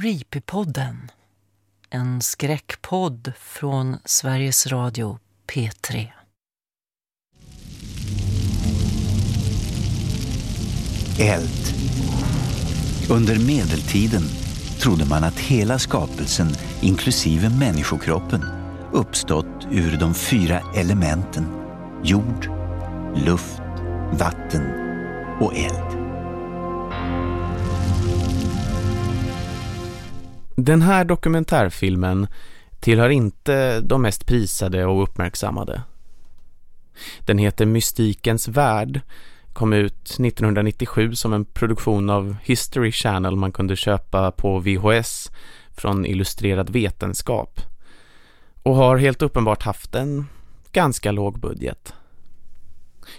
Creepypodden. En skräckpodd från Sveriges Radio P3. Eld. Under medeltiden trodde man att hela skapelsen, inklusive människokroppen, uppstått ur de fyra elementen jord, luft, vatten och eld. Den här dokumentärfilmen tillhör inte de mest prisade och uppmärksammade. Den heter Mystikens värld, kom ut 1997 som en produktion av History Channel man kunde köpa på VHS från Illustrerad vetenskap och har helt uppenbart haft en ganska låg budget.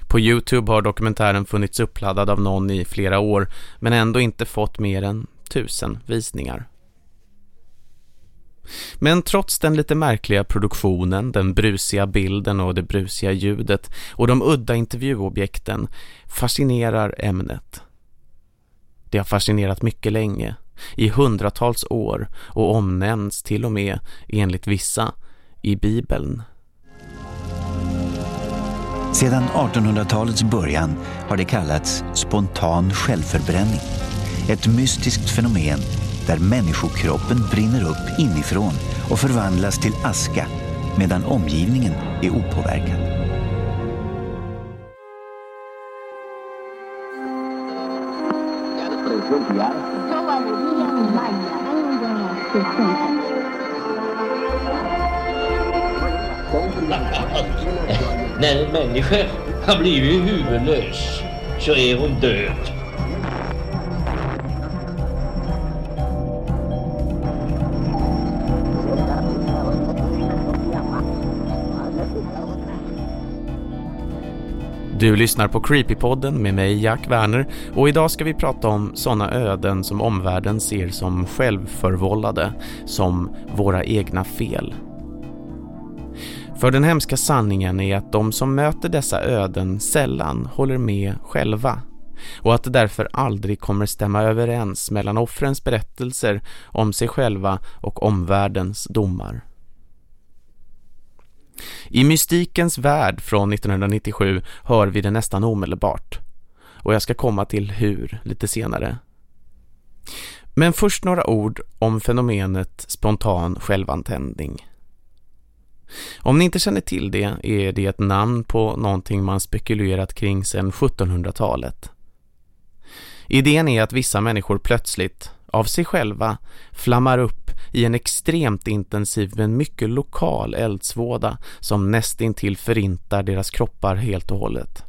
På Youtube har dokumentären funnits uppladdad av någon i flera år men ändå inte fått mer än tusen visningar. Men trots den lite märkliga produktionen, den brusiga bilden och det brusiga ljudet och de udda intervjuobjekten fascinerar ämnet. Det har fascinerat mycket länge, i hundratals år och omnämns till och med, enligt vissa, i Bibeln. Sedan 1800-talets början har det kallats spontan självförbränning. Ett mystiskt fenomen där människokroppen brinner upp inifrån och förvandlas till aska medan omgivningen är opåverkad. När en människa har blivit huvudlös så är hon död. Du lyssnar på Creepypodden med mig Jack Werner och idag ska vi prata om sådana öden som omvärlden ser som självförvållade, som våra egna fel. För den hemska sanningen är att de som möter dessa öden sällan håller med själva och att det därför aldrig kommer stämma överens mellan offrens berättelser om sig själva och omvärldens domar. I Mystikens värld från 1997 hör vi det nästan omedelbart. Och jag ska komma till hur lite senare. Men först några ord om fenomenet spontan självantändning. Om ni inte känner till det är det ett namn på någonting man spekulerat kring sedan 1700-talet. Idén är att vissa människor plötsligt, av sig själva, flammar upp i en extremt intensiv men mycket lokal eldsvåda som nästintill förintar deras kroppar helt och hållet.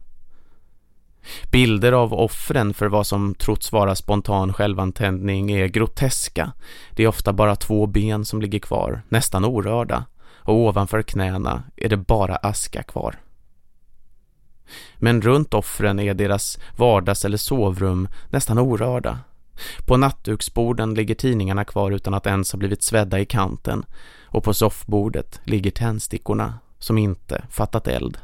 Bilder av offren för vad som trots vara spontan självantändning är groteska. Det är ofta bara två ben som ligger kvar, nästan orörda, och ovanför knäna är det bara aska kvar. Men runt offren är deras vardags- eller sovrum nästan orörda. På nattduksborden ligger tidningarna kvar utan att ens ha blivit svedda i kanten och på soffbordet ligger tändstickorna som inte fattat eld.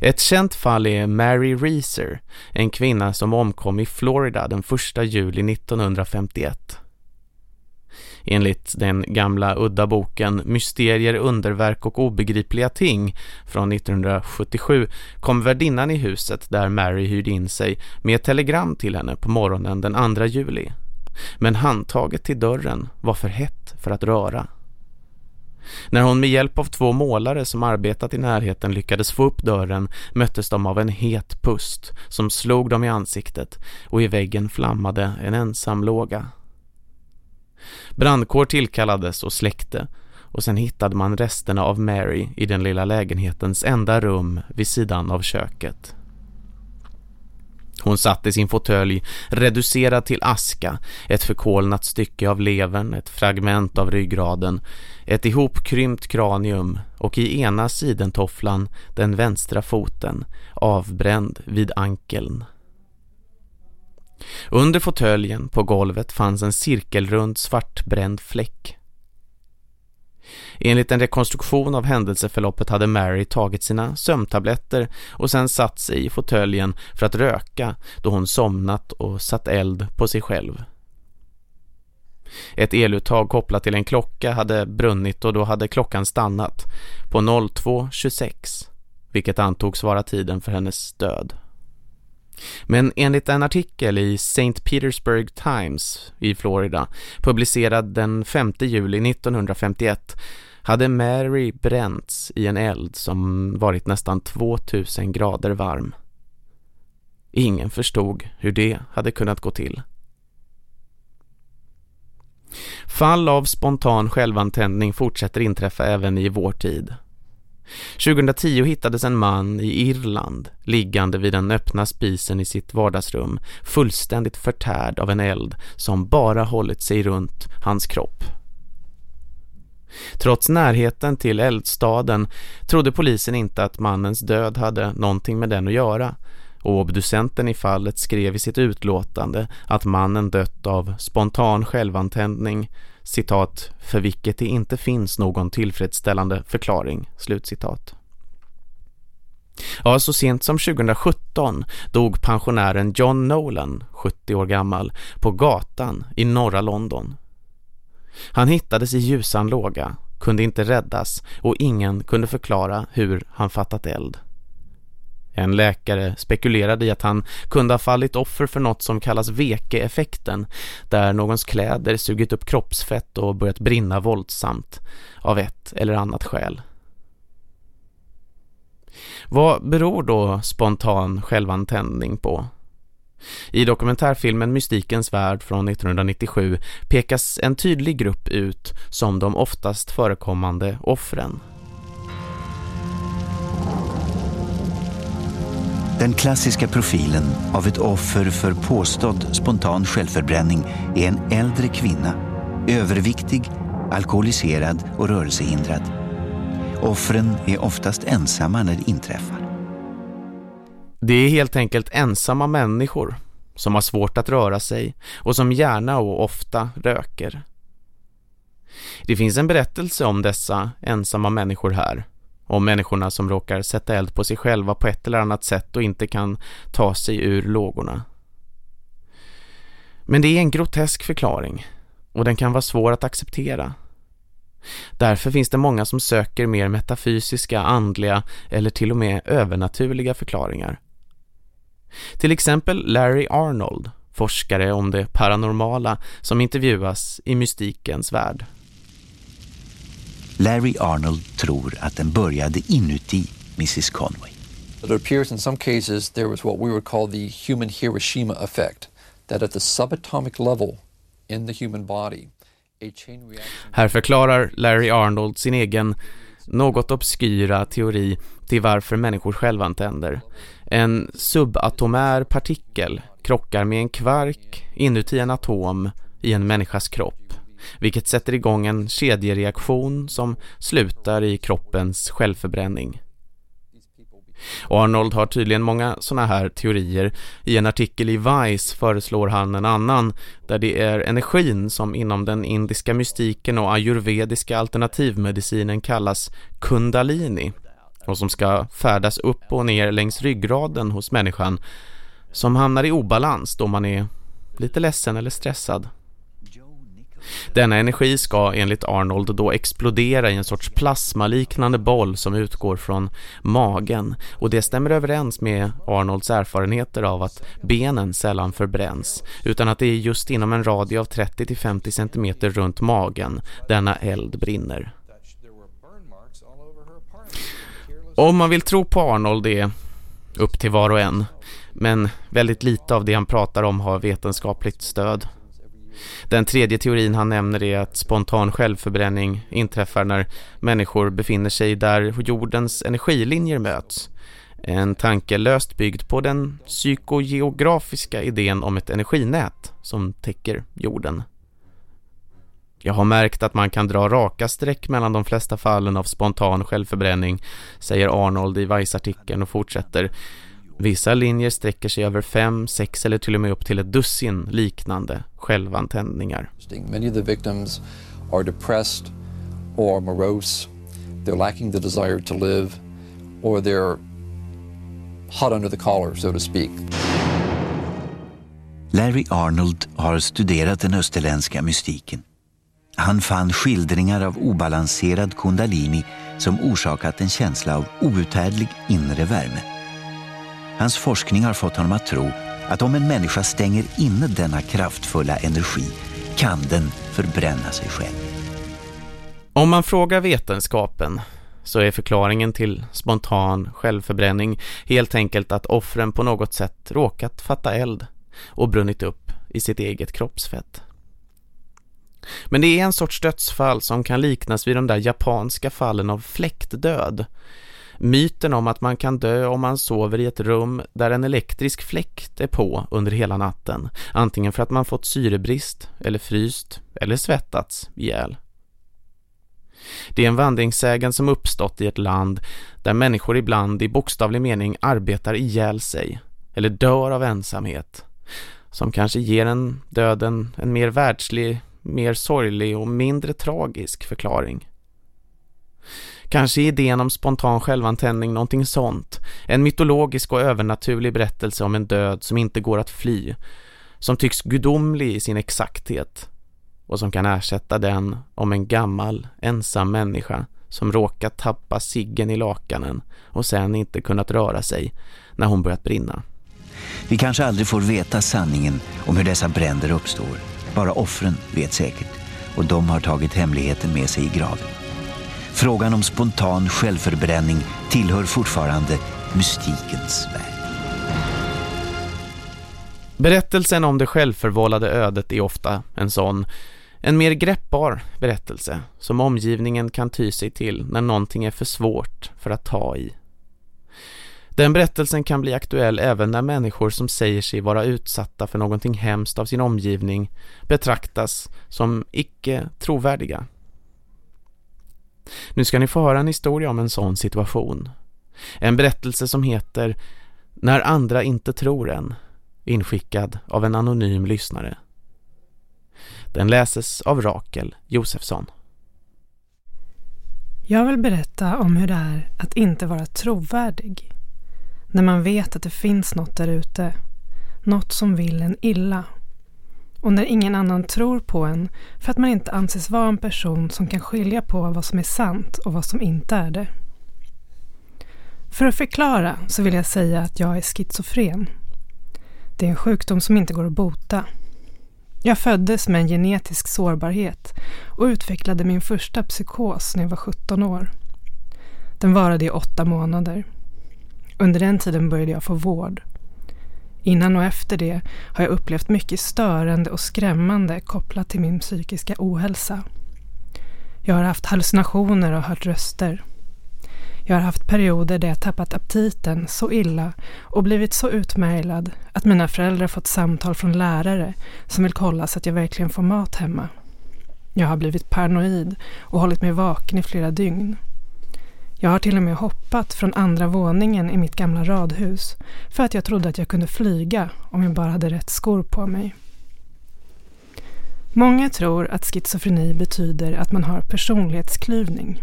Ett känt fall är Mary Reeser, en kvinna som omkom i Florida den 1 juli 1951. Enligt den gamla udda boken Mysterier, underverk och obegripliga ting från 1977 kom värdinnan i huset där Mary hyrde in sig med ett telegram till henne på morgonen den 2 juli. Men handtaget till dörren var för hett för att röra. När hon med hjälp av två målare som arbetat i närheten lyckades få upp dörren möttes de av en het pust som slog dem i ansiktet och i väggen flammade en ensam låga. Brandkår tillkallades och släckte och sen hittade man resterna av Mary i den lilla lägenhetens enda rum vid sidan av köket. Hon satt i sin fåtölj, reducerad till aska, ett förkolnat stycke av levern, ett fragment av ryggraden, ett ihopkrympt kranium och i ena sidentofflan den vänstra foten, avbränd vid ankeln. Under fåtöljen på golvet fanns en cirkelrund svartbränd fläck. Enligt en rekonstruktion av händelseförloppet hade Mary tagit sina sömntabletter och sen satt sig i fåtöljen för att röka då hon somnat och satt eld på sig själv Ett eluttag kopplat till en klocka hade brunnit och då hade klockan stannat på 02.26, vilket antogs vara tiden för hennes död. Men enligt en artikel i St. Petersburg Times i Florida, publicerad den 5 juli 1951, hade Mary bränts i en eld som varit nästan 2000 grader varm. Ingen förstod hur det hade kunnat gå till. Fall av spontan självantändning fortsätter inträffa även i vår tid. 2010 hittades en man i Irland liggande vid den öppna spisen i sitt vardagsrum fullständigt förtärd av en eld som bara hållit sig runt hans kropp. Trots närheten till eldstaden trodde polisen inte att mannens död hade någonting med den att göra och obducenten i fallet skrev i sitt utlåtande att mannen dött av spontan självantändning citat, för vilket det inte finns någon tillfredsställande förklaring, slutcitat. Ja, så sent som 2017 dog pensionären John Nolan, 70 år gammal, på gatan i norra London. Han hittades i ljusan låga, kunde inte räddas och ingen kunde förklara hur han fattat eld. En läkare spekulerade i att han kunde ha fallit offer för något som kallas veke-effekten, där någons kläder sugit upp kroppsfett och börjat brinna våldsamt av ett eller annat skäl. Vad beror då spontan självantändning på? I dokumentärfilmen Mystikens värld från 1997 pekas en tydlig grupp ut som de oftast förekommande offren. Den klassiska profilen av ett offer för påstådd spontan självförbränning är en äldre kvinna, överviktig, alkoholiserad och rörelsehindrad. Offren är oftast ensamma när det inträffar. Det är helt enkelt ensamma människor som har svårt att röra sig och som gärna och ofta röker. Det finns en berättelse om dessa ensamma människor här om människorna som råkar sätta eld på sig själva på ett eller annat sätt och inte kan ta sig ur lågorna. Men det är en grotesk förklaring och den kan vara svår att acceptera. Därför finns det många som söker mer metafysiska, andliga eller till och med övernaturliga förklaringar. Till exempel Larry Arnold, forskare om det paranormala som intervjuas i mystikens värld. Larry Arnold tror att den började inuti Mrs Conway. It appears in some cases there was what we would call the human Hiroshima effect, that at the subatomic level in the human body, a chain reaction... Här förklarar Larry Arnold sin egen något obskyra teori till varför människor självantänder. En subatomär partikel krockar med en kvark inuti en atom i en människas kropp vilket sätter igång en kedjereaktion som slutar i kroppens självförbränning. Arnold har tydligen många sådana här teorier. I en artikel i Vice föreslår han en annan där det är energin som inom den indiska mystiken och ayurvediska alternativmedicinen kallas kundalini och som ska färdas upp och ner längs ryggraden hos människan som hamnar i obalans då man är lite ledsen eller stressad. Denna energi ska enligt Arnold då explodera i en sorts plasmaliknande boll som utgår från magen och det stämmer överens med Arnolds erfarenheter av att benen sällan förbränns utan att det är just inom en radie av 30-50 cm runt magen denna eld brinner. Om man vill tro på Arnold är upp till var och en men väldigt lite av det han pratar om har vetenskapligt stöd. Den tredje teorin han nämner är att spontan självförbränning inträffar när människor befinner sig där jordens energilinjer möts. En tanke löst byggd på den psykogeografiska idén om ett energinät som täcker jorden. Jag har märkt att man kan dra raka streck mellan de flesta fallen av spontan självförbränning, säger Arnold i Vice-artikeln och fortsätter. Vissa linjer sträcker sig över fem, sex eller till och med upp till ett dussin liknande självantändningar. Many of the victims are depressed or morose. They're lacking the desire to live or they're hot under the collar, so to speak. Larry Arnold har studerat den österländska mystiken. Han fann skildringar av obalanserad kundalini som orsakat en känsla av outhärdlig inre värme. Hans forskning har fått honom att tro att om en människa stänger inne denna kraftfulla energi kan den förbränna sig själv. Om man frågar vetenskapen så är förklaringen till spontan självförbränning helt enkelt att offren på något sätt råkat fatta eld och brunnit upp i sitt eget kroppsfett. Men det är en sorts dödsfall som kan liknas vid de där japanska fallen av fläktdöd. Myten om att man kan dö om man sover i ett rum där en elektrisk fläkt är på under hela natten. Antingen för att man fått syrebrist eller fryst eller svettats ihjäl. Det är en vandringssägen som uppstått i ett land där människor ibland i bokstavlig mening arbetar ihjäl sig eller dör av ensamhet. Som kanske ger en döden en mer världslig mer sorglig och mindre tragisk förklaring. Kanske idén om spontan självantändning någonting sånt. En mytologisk och övernaturlig berättelse om en död som inte går att fly. Som tycks gudomlig i sin exakthet. Och som kan ersätta den om en gammal, ensam människa som råkat tappa siggen i lakanen och sen inte kunnat röra sig när hon börjat brinna. Vi kanske aldrig får veta sanningen om hur dessa bränder uppstår. Bara offren vet säkert och de har tagit hemligheten med sig i graven. Frågan om spontan självförbränning tillhör fortfarande mystikens värld. Berättelsen om det självförvållade ödet är ofta en sån, en mer greppbar berättelse som omgivningen kan ty sig till när någonting är för svårt för att ta i. Den berättelsen kan bli aktuell även när människor som säger sig vara utsatta för någonting hemskt av sin omgivning betraktas som icke trovärdiga. Nu ska ni få höra en historia om en sån situation. En berättelse som heter När andra inte tror en, inskickad av en anonym lyssnare. Den läses av Rakel Josefsson. Jag vill berätta om hur det är att inte vara trovärdig. När man vet att det finns något där ute. Något som vill en illa. Och när ingen annan tror på en för att man inte anses vara en person som kan skilja på vad som är sant och vad som inte är det. För att förklara så vill jag säga att jag är schizofren. Det är en sjukdom som inte går att bota. Jag föddes med en genetisk sårbarhet och utvecklade min första psykos när jag var 17 år. Den varade i åtta månader. Under den tiden började jag få vård. Innan och efter det har jag upplevt mycket störande och skrämmande kopplat till min psykiska ohälsa. Jag har haft hallucinationer och hört röster. Jag har haft perioder där jag tappat aptiten så illa och blivit så utmärglad att mina föräldrar fått samtal från lärare som vill kolla så att jag verkligen får mat hemma. Jag har blivit paranoid och hållit mig vaken i flera dygn. Jag har till och med hoppat från andra våningen i mitt gamla radhus för att jag trodde att jag kunde flyga om jag bara hade rätt skor på mig. Många tror att schizofreni betyder att man har personlighetsklyvning.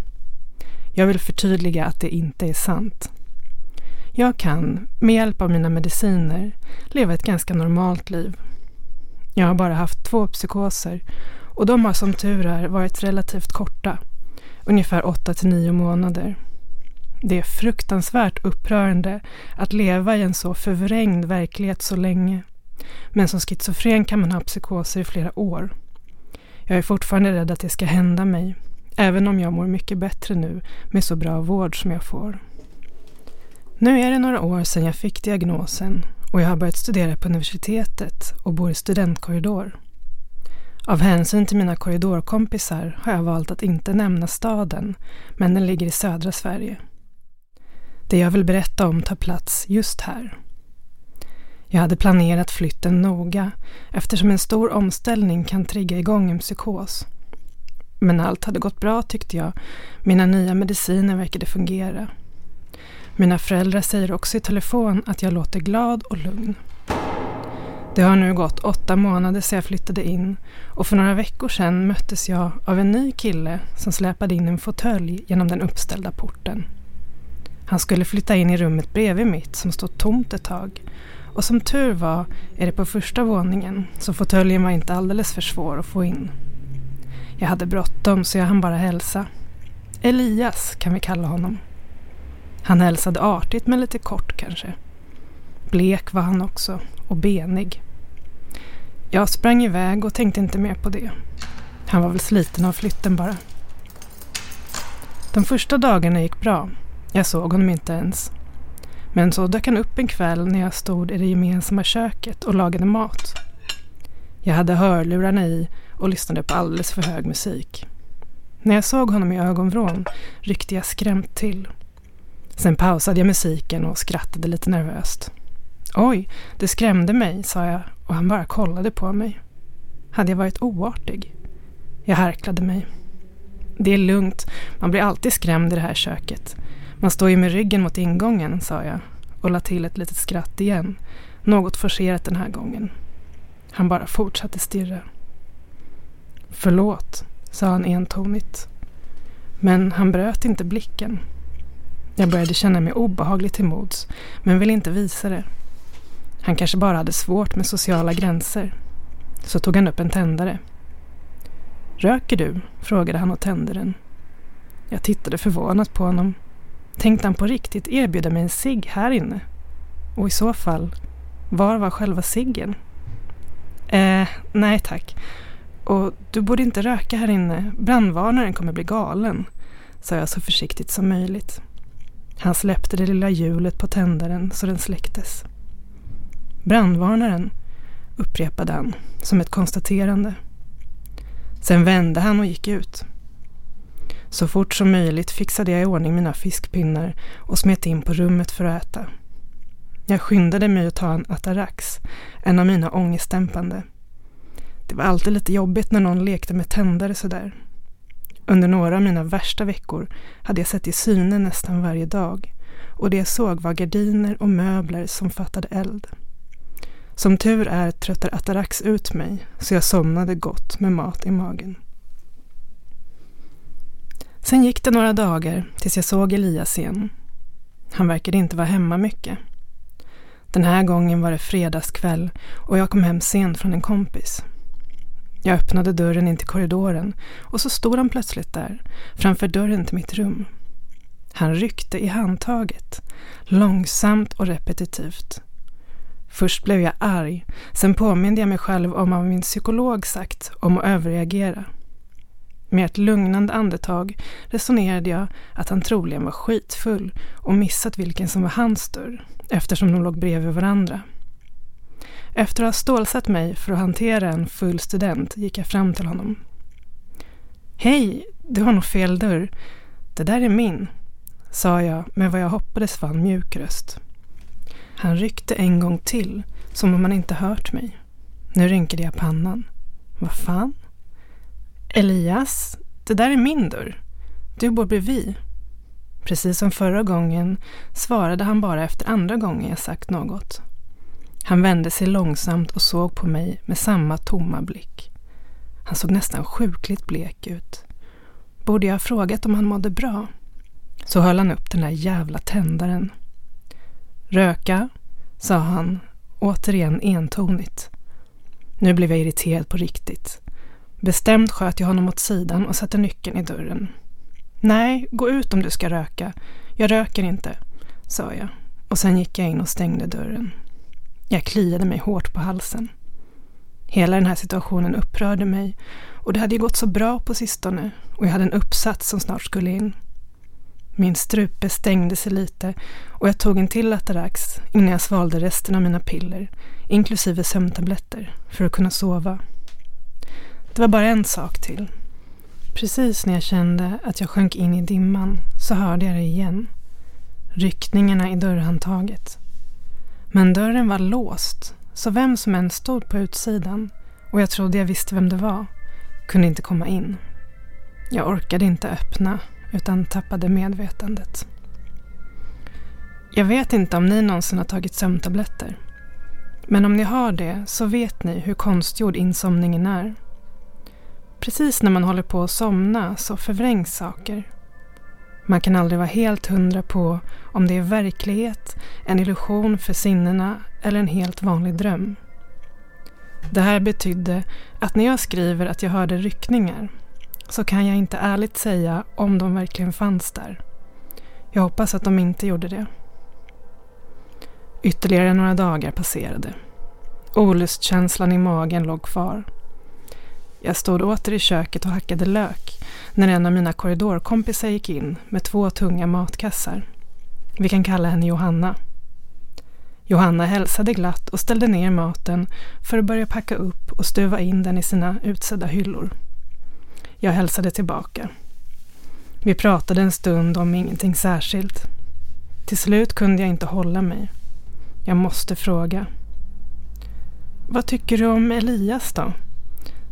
Jag vill förtydliga att det inte är sant. Jag kan, med hjälp av mina mediciner, leva ett ganska normalt liv. Jag har bara haft två psykoser och de har som tur är varit relativt korta, ungefär 8 till 9 månader. Det är fruktansvärt upprörande att leva i en så förvrängd verklighet så länge. Men som schizofren kan man ha psykoser i flera år. Jag är fortfarande rädd att det ska hända mig, även om jag mår mycket bättre nu med så bra vård som jag får. Nu är det några år sedan jag fick diagnosen och jag har börjat studera på universitetet och bor i studentkorridor. Av hänsyn till mina korridorkompisar har jag valt att inte nämna staden, men den ligger i södra Sverige. Det jag vill berätta om tar plats just här. Jag hade planerat flytten noga eftersom en stor omställning kan trigga igång en psykos. Men allt hade gått bra tyckte jag. Mina nya mediciner verkade fungera. Mina föräldrar säger också i telefon att jag låter glad och lugn. Det har nu gått åtta månader sedan jag flyttade in och för några veckor sedan möttes jag av en ny kille som släpade in en fåtölj genom den uppställda porten. Han skulle flytta in i rummet bredvid mitt som stod tomt ett tag Och som tur var är det på första våningen så fåtöljen var inte alldeles för svår att få in. Jag hade bråttom så jag hann bara hälsa. Elias kan vi kalla honom. Han hälsade artigt men lite kort kanske. Blek var han också och benig. Jag sprang iväg och tänkte inte mer på det. Han var väl sliten av flytten bara. De första dagarna gick bra. Jag såg honom inte ens. Men så dök han upp en kväll när jag stod i det gemensamma köket och lagade mat. Jag hade hörlurarna i och lyssnade på alldeles för hög musik. När jag såg honom i ögonvrån ryckte jag skrämt till. Sen pausade jag musiken och skrattade lite nervöst. Oj, det skrämde mig, sa jag och han bara kollade på mig. Hade jag varit oartig? Jag harklade mig. Det är lugnt, man blir alltid skrämd i det här köket. Man står ju med ryggen mot ingången, sa jag och la till ett litet skratt igen. Något forcerat den här gången. Han bara fortsatte stirra. Förlåt, sa han entonigt. Men han bröt inte blicken. Jag började känna mig obehaglig till mods, men ville inte visa det. Han kanske bara hade svårt med sociala gränser. Så tog han upp en tändare. Röker du? frågade han och tände den. Jag tittade förvånat på honom. Tänkte han på riktigt erbjuda mig en cigg här inne? Och i så fall, var var själva ciggen? Eh, nej tack. Och du borde inte röka här inne. Brandvarnaren kommer bli galen, sa jag så försiktigt som möjligt. Han släppte det lilla hjulet på tändaren så den släcktes. Brandvarnaren, upprepade han som ett konstaterande. Sen vände han och gick ut. Så fort som möjligt fixade jag i ordning mina fiskpinnar och smet in på rummet för att äta. Jag skyndade mig att ta en Atarax, en av mina ångestdämpande. Det var alltid lite jobbigt när någon lekte med tändare sådär. Under några av mina värsta veckor hade jag sett i syne nästan varje dag och det jag såg var gardiner och möbler som fattade eld. Som tur är tröttar Atarax ut mig så jag somnade gott med mat i magen. Sen gick det några dagar tills jag såg Elias igen. Han verkade inte vara hemma mycket. Den här gången var det fredagskväll och jag kom hem sent från en kompis. Jag öppnade dörren in till korridoren och så stod han plötsligt där, framför dörren till mitt rum. Han ryckte i handtaget, långsamt och repetitivt. Först blev jag arg, sen påminde jag mig själv om vad min psykolog sagt om att överreagera. Med ett lugnande andetag resonerade jag att han troligen var skitfull och missat vilken som var hans dörr, eftersom de låg bredvid varandra. Efter att ha stålsatt mig för att hantera en full student gick jag fram till honom. Hej, du har nog fel dörr. Det där är min, sa jag med vad jag hoppades var en mjuk röst. Han ryckte en gång till, som om han inte hört mig. Nu rynkade jag pannan. Vad fan? Elias, det där är min dörr. Du bor bredvid. Precis som förra gången svarade han bara efter andra gången jag sagt något. Han vände sig långsamt och såg på mig med samma tomma blick. Han såg nästan sjukligt blek ut. Borde jag ha frågat om han mådde bra? Så höll han upp den där jävla tändaren. Röka, sa han, återigen entonigt. Nu blev jag irriterad på riktigt. Bestämt sköt jag honom åt sidan och satte nyckeln i dörren. Nej, gå ut om du ska röka. Jag röker inte, sa jag och sen gick jag in och stängde dörren. Jag kliade mig hårt på halsen. Hela den här situationen upprörde mig och det hade ju gått så bra på sistone och jag hade en uppsats som snart skulle in. Min strupe stängde sig lite och jag tog en till Atarax innan jag svalde resten av mina piller, inklusive sömntabletter, för att kunna sova. Det var bara en sak till. Precis när jag kände att jag sjönk in i dimman så hörde jag det igen. Ryckningarna i dörrhandtaget. Men dörren var låst, så vem som än stod på utsidan och jag trodde jag visste vem det var, kunde inte komma in. Jag orkade inte öppna utan tappade medvetandet. Jag vet inte om ni någonsin har tagit sömntabletter. Men om ni har det så vet ni hur konstgjord insomningen är. Precis när man håller på att somna så förvrängs saker. Man kan aldrig vara helt hundra på om det är verklighet, en illusion för sinnena eller en helt vanlig dröm. Det här betydde att när jag skriver att jag hörde ryckningar så kan jag inte ärligt säga om de verkligen fanns där. Jag hoppas att de inte gjorde det. Ytterligare några dagar passerade. Olustkänslan i magen låg kvar. Jag stod åter i köket och hackade lök när en av mina korridorkompisar gick in med två tunga matkassar. Vi kan kalla henne Johanna. Johanna hälsade glatt och ställde ner maten för att börja packa upp och stuva in den i sina utsedda hyllor. Jag hälsade tillbaka. Vi pratade en stund om ingenting särskilt. Till slut kunde jag inte hålla mig. Jag måste fråga. Vad tycker du om Elias då?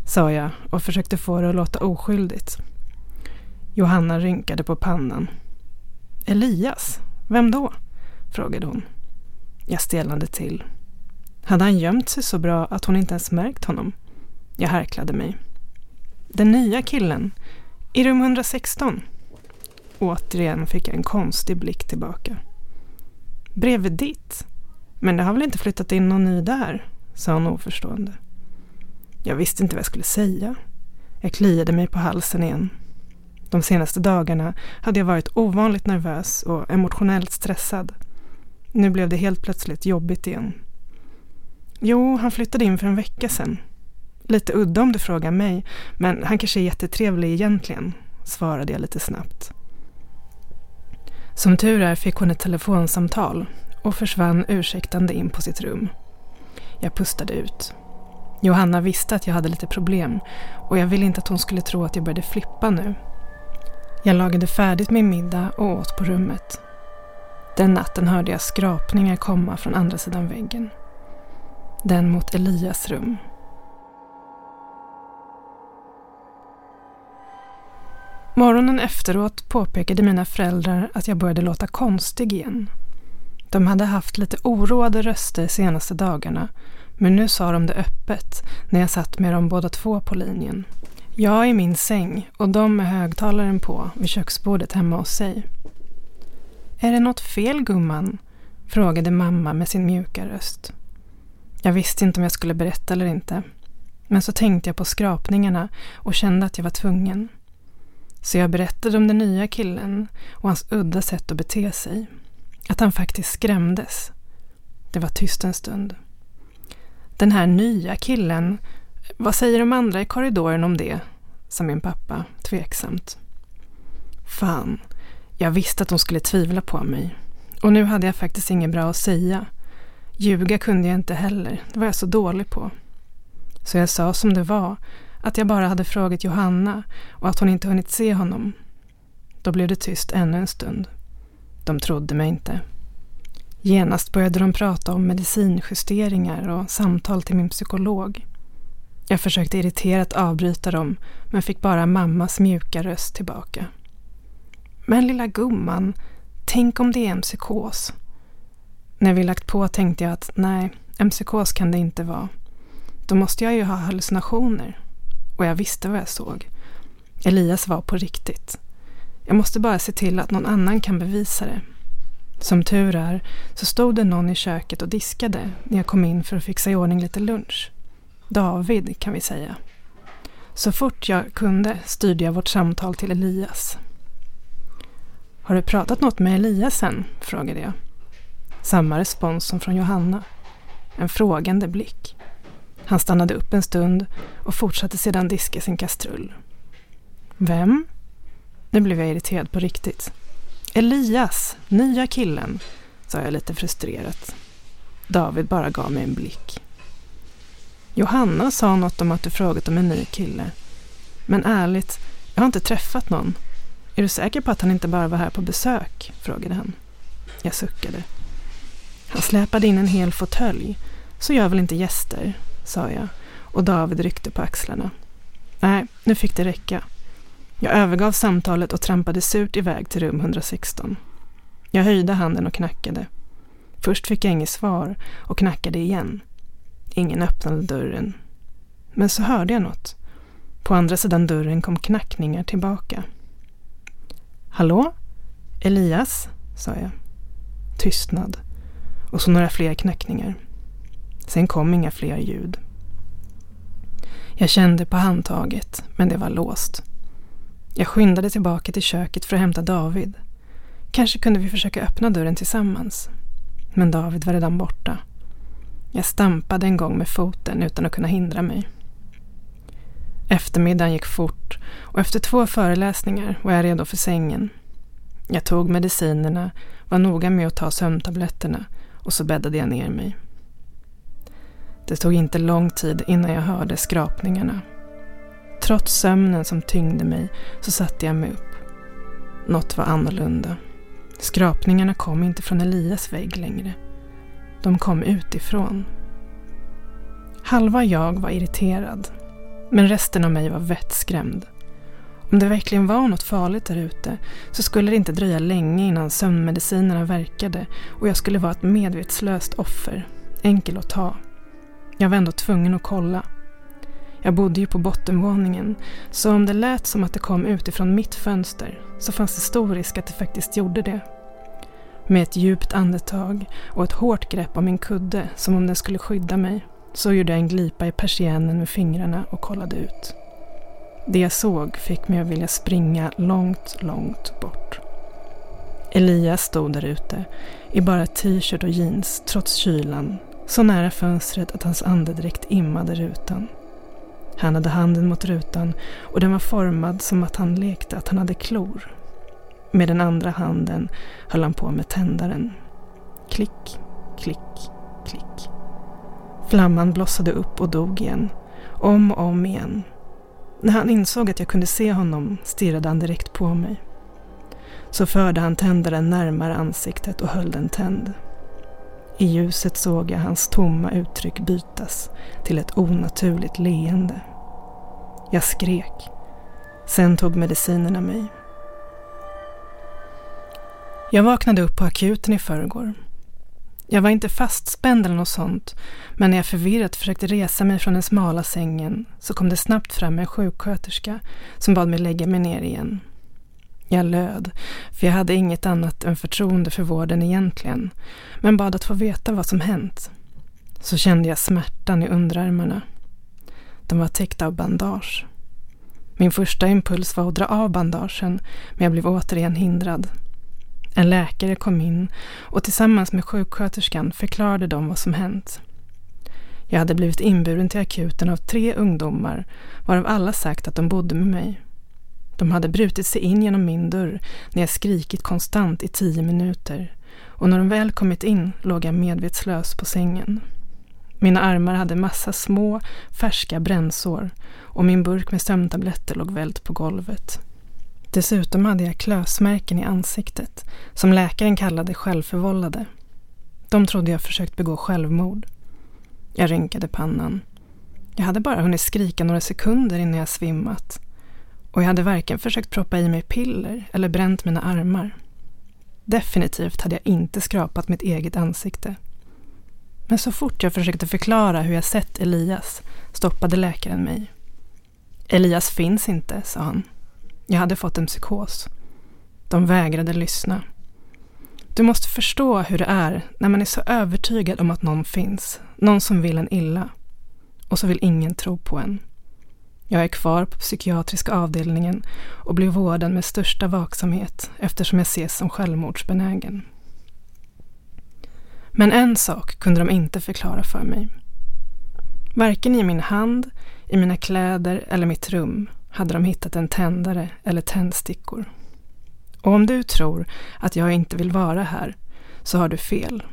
Sa jag och försökte få det att låta oskyldigt. Johanna rynkade på pannan. Elias? Vem då? frågade hon. Jag stelnade till. Hade han gömt sig så bra att hon inte ens märkt honom? Jag härklade mig. Den nya killen? I rum 116? Återigen fick jag en konstig blick tillbaka. Bredvid ditt? Men det har väl inte flyttat in någon ny där? sa hon oförstående. Jag visste inte vad jag skulle säga. Jag kliade mig på halsen igen. De senaste dagarna hade jag varit ovanligt nervös och emotionellt stressad. Nu blev det helt plötsligt jobbigt igen. Jo, han flyttade in för en vecka sedan. Lite udda om du frågar mig, men han kanske är jättetrevlig egentligen, svarade jag lite snabbt. Som tur är fick hon ett telefonsamtal och försvann ursäktande in på sitt rum. Jag pustade ut. Johanna visste att jag hade lite problem och jag ville inte att hon skulle tro att jag började flippa nu. Jag lagade färdigt min middag och åt på rummet. Den natten hörde jag skrapningar komma från andra sidan väggen. Den mot Elias rum. Morgonen efteråt påpekade mina föräldrar att jag började låta konstig igen. De hade haft lite oroade röster senaste dagarna men nu sa de det öppet när jag satt med dem båda två på linjen. Jag i min säng och de med högtalaren på vid köksbordet hemma hos sig. Är det något fel gumman? frågade mamma med sin mjuka röst. Jag visste inte om jag skulle berätta eller inte. Men så tänkte jag på skrapningarna och kände att jag var tvungen. Så jag berättade om den nya killen och hans udda sätt att bete sig. Att han faktiskt skrämdes. Det var tyst en stund. Den här nya killen, vad säger de andra i korridoren om det? sa min pappa tveksamt. Fan, jag visste att de skulle tvivla på mig. Och nu hade jag faktiskt inget bra att säga. Ljuga kunde jag inte heller, det var jag så dålig på. Så jag sa som det var, att jag bara hade frågat Johanna och att hon inte hunnit se honom. Då blev det tyst ännu en stund. De trodde mig inte. Genast började de prata om medicinjusteringar och samtal till min psykolog. Jag försökte irriterat avbryta dem men fick bara mammas mjuka röst tillbaka. Men lilla gumman, tänk om det är en psykos? När vi lagt på tänkte jag att nej, en psykos kan det inte vara. Då måste jag ju ha hallucinationer. Och jag visste vad jag såg. Elias var på riktigt. Jag måste bara se till att någon annan kan bevisa det. Som tur är så stod det någon i köket och diskade när jag kom in för att fixa i ordning lite lunch. David kan vi säga. Så fort jag kunde styrde jag vårt samtal till Elias. Har du pratat något med Elias än? frågade jag. Samma respons som från Johanna. En frågande blick. Han stannade upp en stund och fortsatte sedan diska sin kastrull. Vem? Nu blev jag irriterad på riktigt. Elias, nya killen, sa jag lite frustrerat. David bara gav mig en blick. Johanna sa något om att du frågat om en ny kille. Men ärligt, jag har inte träffat någon. Är du säker på att han inte bara var här på besök? frågade han. Jag suckade. Han släpade in en hel fåtölj. Så gör väl inte gäster, sa jag och David ryckte på axlarna. Nej, nu fick det räcka. Jag övergav samtalet och trampade surt iväg till rum 116. Jag höjde handen och knackade. Först fick jag inget svar och knackade igen. Ingen öppnade dörren. Men så hörde jag något. På andra sidan dörren kom knackningar tillbaka. Hallå? Elias? sa jag. Tystnad. Och så några fler knackningar. Sen kom inga fler ljud. Jag kände på handtaget, men det var låst. Jag skyndade tillbaka till köket för att hämta David. Kanske kunde vi försöka öppna dörren tillsammans. Men David var redan borta. Jag stampade en gång med foten utan att kunna hindra mig. Eftermiddagen gick fort och efter två föreläsningar var jag redo för sängen. Jag tog medicinerna, var noga med att ta sömntabletterna och så bäddade jag ner mig. Det tog inte lång tid innan jag hörde skrapningarna. Trots sömnen som tyngde mig så satte jag mig upp. Något var annorlunda. Skrapningarna kom inte från Elias vägg längre. De kom utifrån. Halva jag var irriterad, men resten av mig var vettskrämd. Om det verkligen var något farligt där ute så skulle det inte dröja länge innan sömnmedicinerna verkade och jag skulle vara ett medvetslöst offer, enkel att ta. Jag var ändå tvungen att kolla. Jag bodde ju på bottenvåningen, så om det lät som att det kom utifrån mitt fönster så fanns det stor risk att det faktiskt gjorde det. Med ett djupt andetag och ett hårt grepp om min kudde som om den skulle skydda mig så gjorde jag en glipa i persiennen med fingrarna och kollade ut. Det jag såg fick mig att vilja springa långt, långt bort. Elias stod där ute i bara t-shirt och jeans trots kylan så nära fönstret att hans andedräkt immade rutan. Han hade handen mot rutan och den var formad som att han lekte att han hade klor. Med den andra handen höll han på med tändaren. Klick, klick, klick. Flamman blossade upp och dog igen. Om och om igen. När han insåg att jag kunde se honom stirrade han direkt på mig. Så förde han tändaren närmare ansiktet och höll den tänd. I ljuset såg jag hans tomma uttryck bytas till ett onaturligt leende. Jag skrek. Sen tog medicinerna mig. Jag vaknade upp på akuten i förrgår. Jag var inte fastspänd eller något sånt, men när jag förvirrat försökte resa mig från den smala sängen så kom det snabbt fram en sjuksköterska som bad mig lägga mig ner igen. Jag löd, för jag hade inget annat än förtroende för vården egentligen, men bad att få veta vad som hänt. Så kände jag smärtan i underarmarna. De var täckta av bandage. Min första impuls var att dra av bandagen, men jag blev återigen hindrad. En läkare kom in och tillsammans med sjuksköterskan förklarade de vad som hänt. Jag hade blivit inburen till akuten av tre ungdomar, varav alla sagt att de bodde med mig. De hade brutit sig in genom min dörr när jag skrikit konstant i tio minuter och när de väl kommit in låg jag medvetslös på sängen. Mina armar hade massa små, färska brännsår och min burk med sömntabletter låg vält på golvet. Dessutom hade jag klösmärken i ansiktet som läkaren kallade självförvållade. De trodde jag försökt begå självmord. Jag rynkade pannan. Jag hade bara hunnit skrika några sekunder innan jag svimmat och jag hade varken försökt proppa i mig piller eller bränt mina armar. Definitivt hade jag inte skrapat mitt eget ansikte. Men så fort jag försökte förklara hur jag sett Elias stoppade läkaren mig. Elias finns inte, sa han. Jag hade fått en psykos. De vägrade lyssna. Du måste förstå hur det är när man är så övertygad om att någon finns, någon som vill en illa. Och så vill ingen tro på en. Jag är kvar på psykiatriska avdelningen och blir vården med största vaksamhet eftersom jag ses som självmordsbenägen. Men en sak kunde de inte förklara för mig. Varken i min hand, i mina kläder eller mitt rum hade de hittat en tändare eller tändstickor. Och om du tror att jag inte vill vara här så har du fel.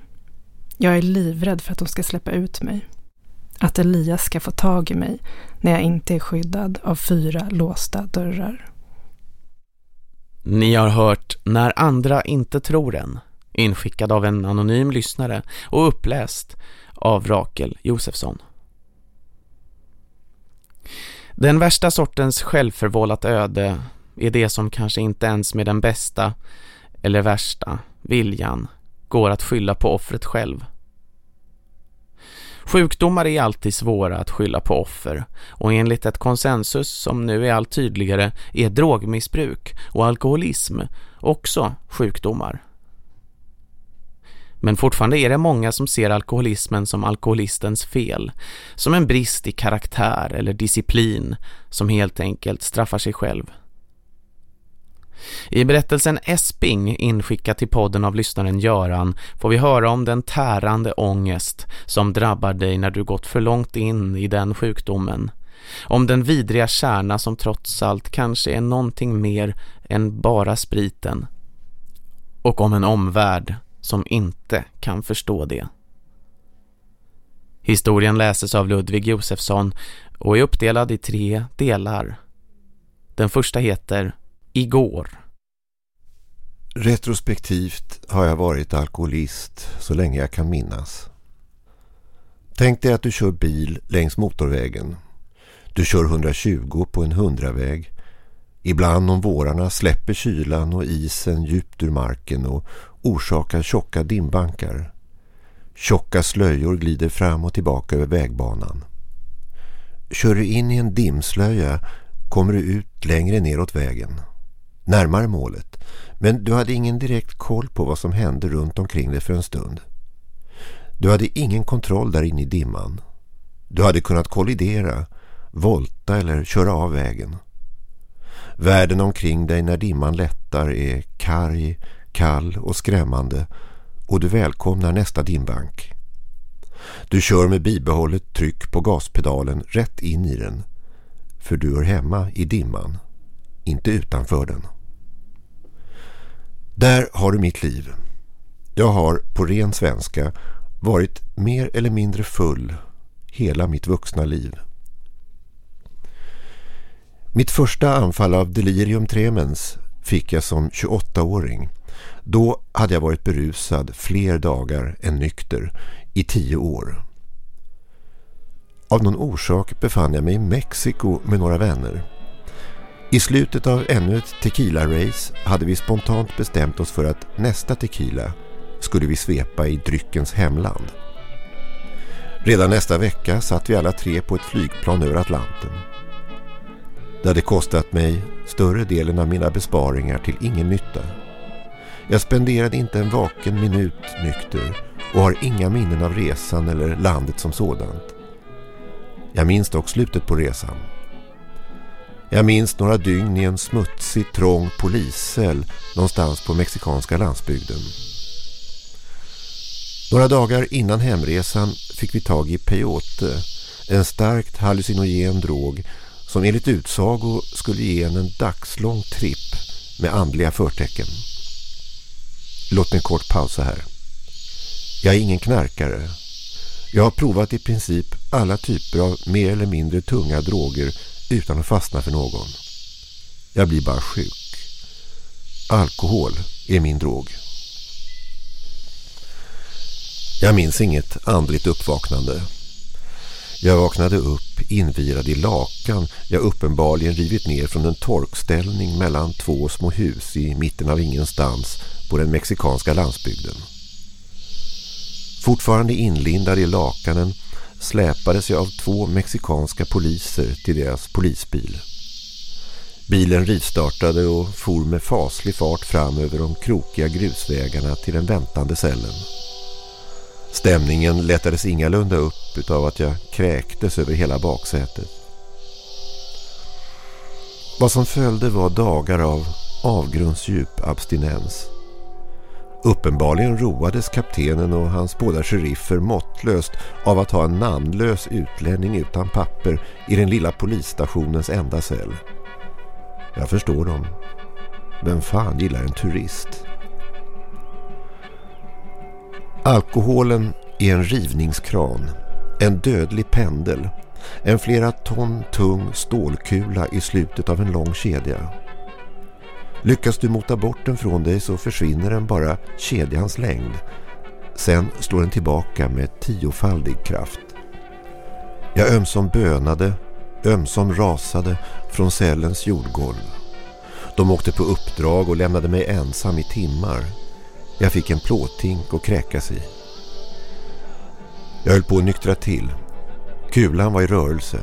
Jag är livrädd för att de ska släppa ut mig. Att Elias ska få tag i mig när jag inte är skyddad av fyra låsta dörrar. Ni har hört När andra inte tror en, inskickad av en anonym lyssnare och uppläst av Rakel Josefsson. Den värsta sortens självförvållat öde är det som kanske inte ens med den bästa eller värsta viljan går att skylla på offret själv. Sjukdomar är alltid svåra att skylla på offer och enligt ett konsensus som nu är allt tydligare är drogmissbruk och alkoholism också sjukdomar. Men fortfarande är det många som ser alkoholismen som alkoholistens fel, som en brist i karaktär eller disciplin som helt enkelt straffar sig själv. I berättelsen Esping, inskickad till podden av lyssnaren Göran, får vi höra om den tärande ångest som drabbar dig när du gått för långt in i den sjukdomen. Om den vidriga kärna som trots allt kanske är någonting mer än bara spriten. Och om en omvärld som inte kan förstå det. Historien läses av Ludvig Josefsson och är uppdelad i tre delar. Den första heter Igår. Retrospektivt har jag varit alkoholist så länge jag kan minnas. Tänk dig att du kör bil längs motorvägen. Du kör 120 på en hundraväg. Ibland om vårarna släpper kylan och isen djupt ur marken och orsakar tjocka dimbankar. Tjocka slöjor glider fram och tillbaka över vägbanan. Kör du in i en dimslöja kommer du ut längre neråt vägen. Närmare målet. Men du hade ingen direkt koll på vad som hände runt omkring dig för en stund. Du hade ingen kontroll där inne i dimman. Du hade kunnat kollidera, volta eller köra av vägen. Världen omkring dig när dimman lättar är karg, kall och skrämmande och du välkomnar nästa dimbank. Du kör med bibehållet tryck på gaspedalen rätt in i den för du är hemma i dimman, inte utanför den. Där har du mitt liv. Jag har på ren svenska varit mer eller mindre full hela mitt vuxna liv. Mitt första anfall av delirium tremens fick jag som 28-åring. Då hade jag varit berusad fler dagar än nykter i tio år. Av någon orsak befann jag mig i Mexiko med några vänner. I slutet av ännu ett tequila-race hade vi spontant bestämt oss för att nästa tequila skulle vi svepa i dryckens hemland. Redan nästa vecka satt vi alla tre på ett flygplan över Atlanten. Det hade kostat mig större delen av mina besparingar till ingen nytta. Jag spenderade inte en vaken minut nykter och har inga minnen av resan eller landet som sådant. Jag minns dock slutet på resan. Jag minns några dygn i en smutsig, trång poliscell någonstans på mexikanska landsbygden. Några dagar innan hemresan fick vi tag i peyote, en starkt hallucinogen drog som enligt utsago skulle ge en en dagslång tripp med andliga förtecken. Låt mig kort pausa här. Jag är ingen knarkare. Jag har provat i princip alla typer av mer eller mindre tunga droger utan att fastna för någon. Jag blir bara sjuk. Alkohol är min drog. Jag minns inget andligt uppvaknande. Jag vaknade upp invirad i lakan jag uppenbarligen rivit ner från en torkställning mellan två små hus i mitten av ingenstans på den mexikanska landsbygden. Fortfarande inlindad i lakanen släpades jag av två mexikanska poliser till deras polisbil. Bilen rivstartade och for med faslig fart fram över de krokiga grusvägarna till den väntande cellen. Stämningen lättades ingalunda upp utav att jag kräktes över hela baksätet. Vad som följde var dagar av avgrundsdjup abstinens. Uppenbarligen roades kaptenen och hans båda sheriffer måttlöst av att ha en namnlös utlänning utan papper i den lilla polisstationens enda cell. Jag förstår dem. Vem fan gillar en turist? Alkoholen är en rivningskran, en dödlig pendel, en flera ton tung stålkula i slutet av en lång kedja. Lyckas du mota bort den från dig så försvinner den bara kedjans längd. Sen slår den tillbaka med tiofaldig kraft. Jag ömsom bönade, ömsom rasade från cellens jordgolv. De åkte på uppdrag och lämnade mig ensam i timmar. Jag fick en plåtink och kräkas i. Jag höll på att nyktra till. Kulan var i rörelse.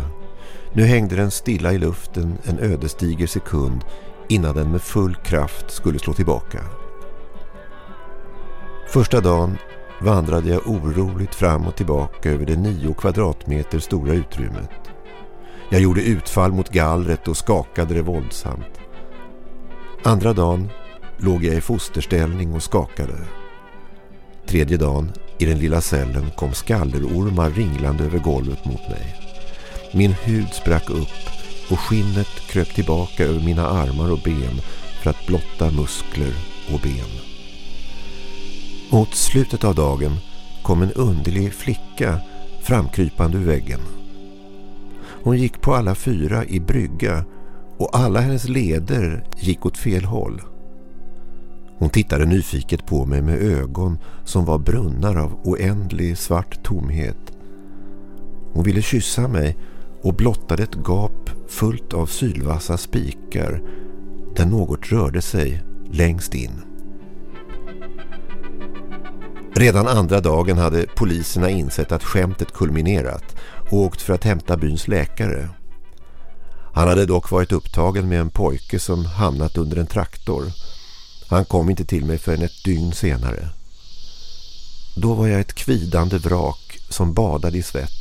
Nu hängde den stilla i luften en ödesdiger sekund innan den med full kraft skulle slå tillbaka. Första dagen vandrade jag oroligt fram och tillbaka över det nio kvadratmeter stora utrymmet. Jag gjorde utfall mot gallret och skakade det våldsamt. Andra dagen låg jag i fosterställning och skakade. Tredje dagen i den lilla cellen kom skallerormar ringlande över golvet mot mig. Min hud sprack upp och skinnet kröp tillbaka över mina armar och ben för att blotta muskler och ben. Mot slutet av dagen kom en underlig flicka framkrypande ur väggen. Hon gick på alla fyra i brygga och alla hennes leder gick åt fel håll. Hon tittade nyfiket på mig med ögon som var brunnar av oändlig svart tomhet. Hon ville kyssa mig och blottade ett gap fullt av sylvassa spikar där något rörde sig längst in. Redan andra dagen hade poliserna insett att skämtet kulminerat och åkt för att hämta byns läkare. Han hade dock varit upptagen med en pojke som hamnat under en traktor. Han kom inte till mig förrän ett dygn senare. Då var jag ett kvidande vrak som badade i svett.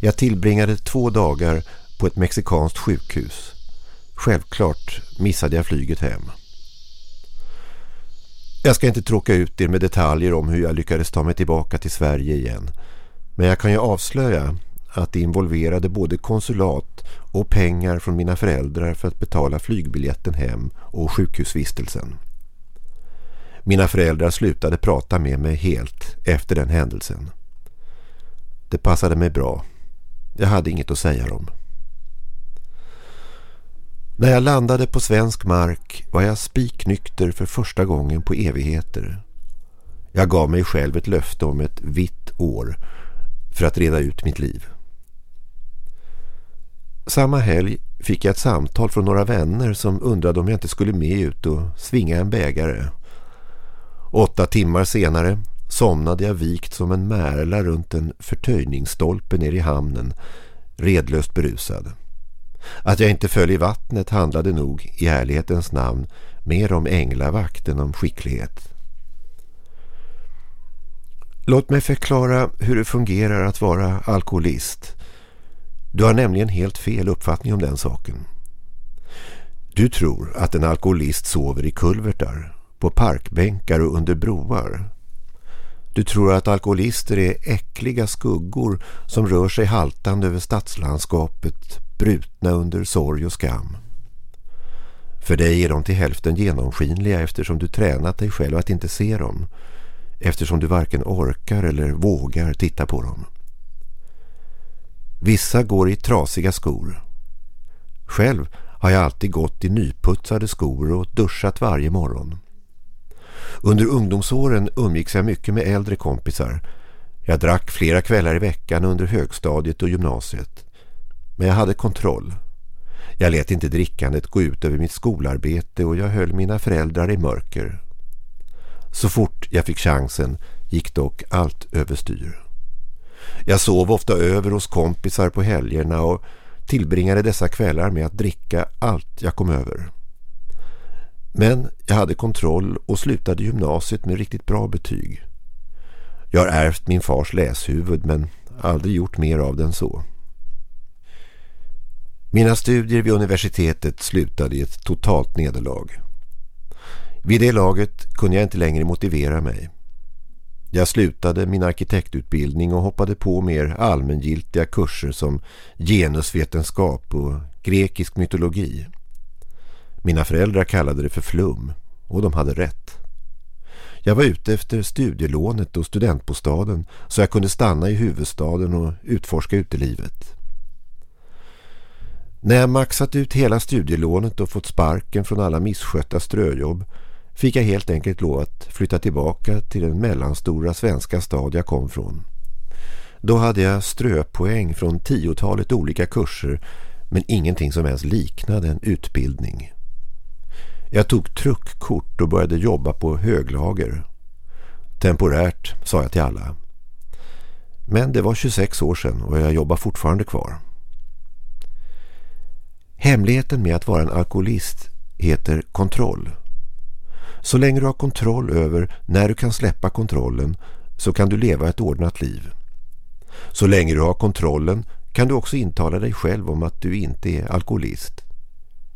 Jag tillbringade två dagar på ett mexikanskt sjukhus. Självklart missade jag flyget hem. Jag ska inte tråka ut er med detaljer om hur jag lyckades ta mig tillbaka till Sverige igen. Men jag kan ju avslöja att det involverade både konsulat och pengar från mina föräldrar för att betala flygbiljetten hem och sjukhusvistelsen. Mina föräldrar slutade prata med mig helt efter den händelsen. Det passade mig bra. Jag hade inget att säga dem. När jag landade på svensk mark var jag spiknykter för första gången på evigheter. Jag gav mig själv ett löfte om ett vitt år för att reda ut mitt liv. Samma helg fick jag ett samtal från några vänner som undrade om jag inte skulle med ut och svinga en bägare. Åtta timmar senare somnade jag vikt som en märla runt en förtöjningsstolpe ner i hamnen, redlöst berusad. Att jag inte föll i vattnet handlade nog i ärlighetens namn mer om änglavakt än om skicklighet. Låt mig förklara hur det fungerar att vara alkoholist. Du har nämligen helt fel uppfattning om den saken. Du tror att en alkoholist sover i kulvertar, på parkbänkar och under broar. Du tror att alkoholister är äckliga skuggor som rör sig haltande över stadslandskapet brutna under sorg och skam. För dig är de till hälften genomskinliga eftersom du tränat dig själv att inte se dem. Eftersom du varken orkar eller vågar titta på dem. Vissa går i trasiga skor. Själv har jag alltid gått i nyputsade skor och duschat varje morgon. Under ungdomsåren umgicks jag mycket med äldre kompisar. Jag drack flera kvällar i veckan under högstadiet och gymnasiet. Men jag hade kontroll. Jag lät inte drickandet gå ut över mitt skolarbete och jag höll mina föräldrar i mörker. Så fort jag fick chansen gick dock allt överstyr. Jag sov ofta över hos kompisar på helgerna och tillbringade dessa kvällar med att dricka allt jag kom över. Men jag hade kontroll och slutade gymnasiet med riktigt bra betyg. Jag har ärvt min fars läshuvud men aldrig gjort mer av den så. Mina studier vid universitetet slutade i ett totalt nederlag. Vid det laget kunde jag inte längre motivera mig. Jag slutade min arkitektutbildning och hoppade på mer allmängiltiga kurser som genusvetenskap och grekisk mytologi. Mina föräldrar kallade det för flum och de hade rätt. Jag var ute efter studielånet och studentbostaden så jag kunde stanna i huvudstaden och utforska utelivet. När jag maxat ut hela studielånet och fått sparken från alla misskötta ströjobb fick jag helt enkelt lov att flytta tillbaka till den mellanstora svenska stad jag kom från. Då hade jag ströpoäng från tiotalet olika kurser men ingenting som ens liknade en utbildning. Jag tog truckkort och började jobba på höglager. Temporärt, sa jag till alla. Men det var 26 år sedan och jag jobbar fortfarande kvar. Hemligheten med att vara en alkoholist heter kontroll. Så länge du har kontroll över när du kan släppa kontrollen så kan du leva ett ordnat liv. Så länge du har kontrollen kan du också intala dig själv om att du inte är alkoholist.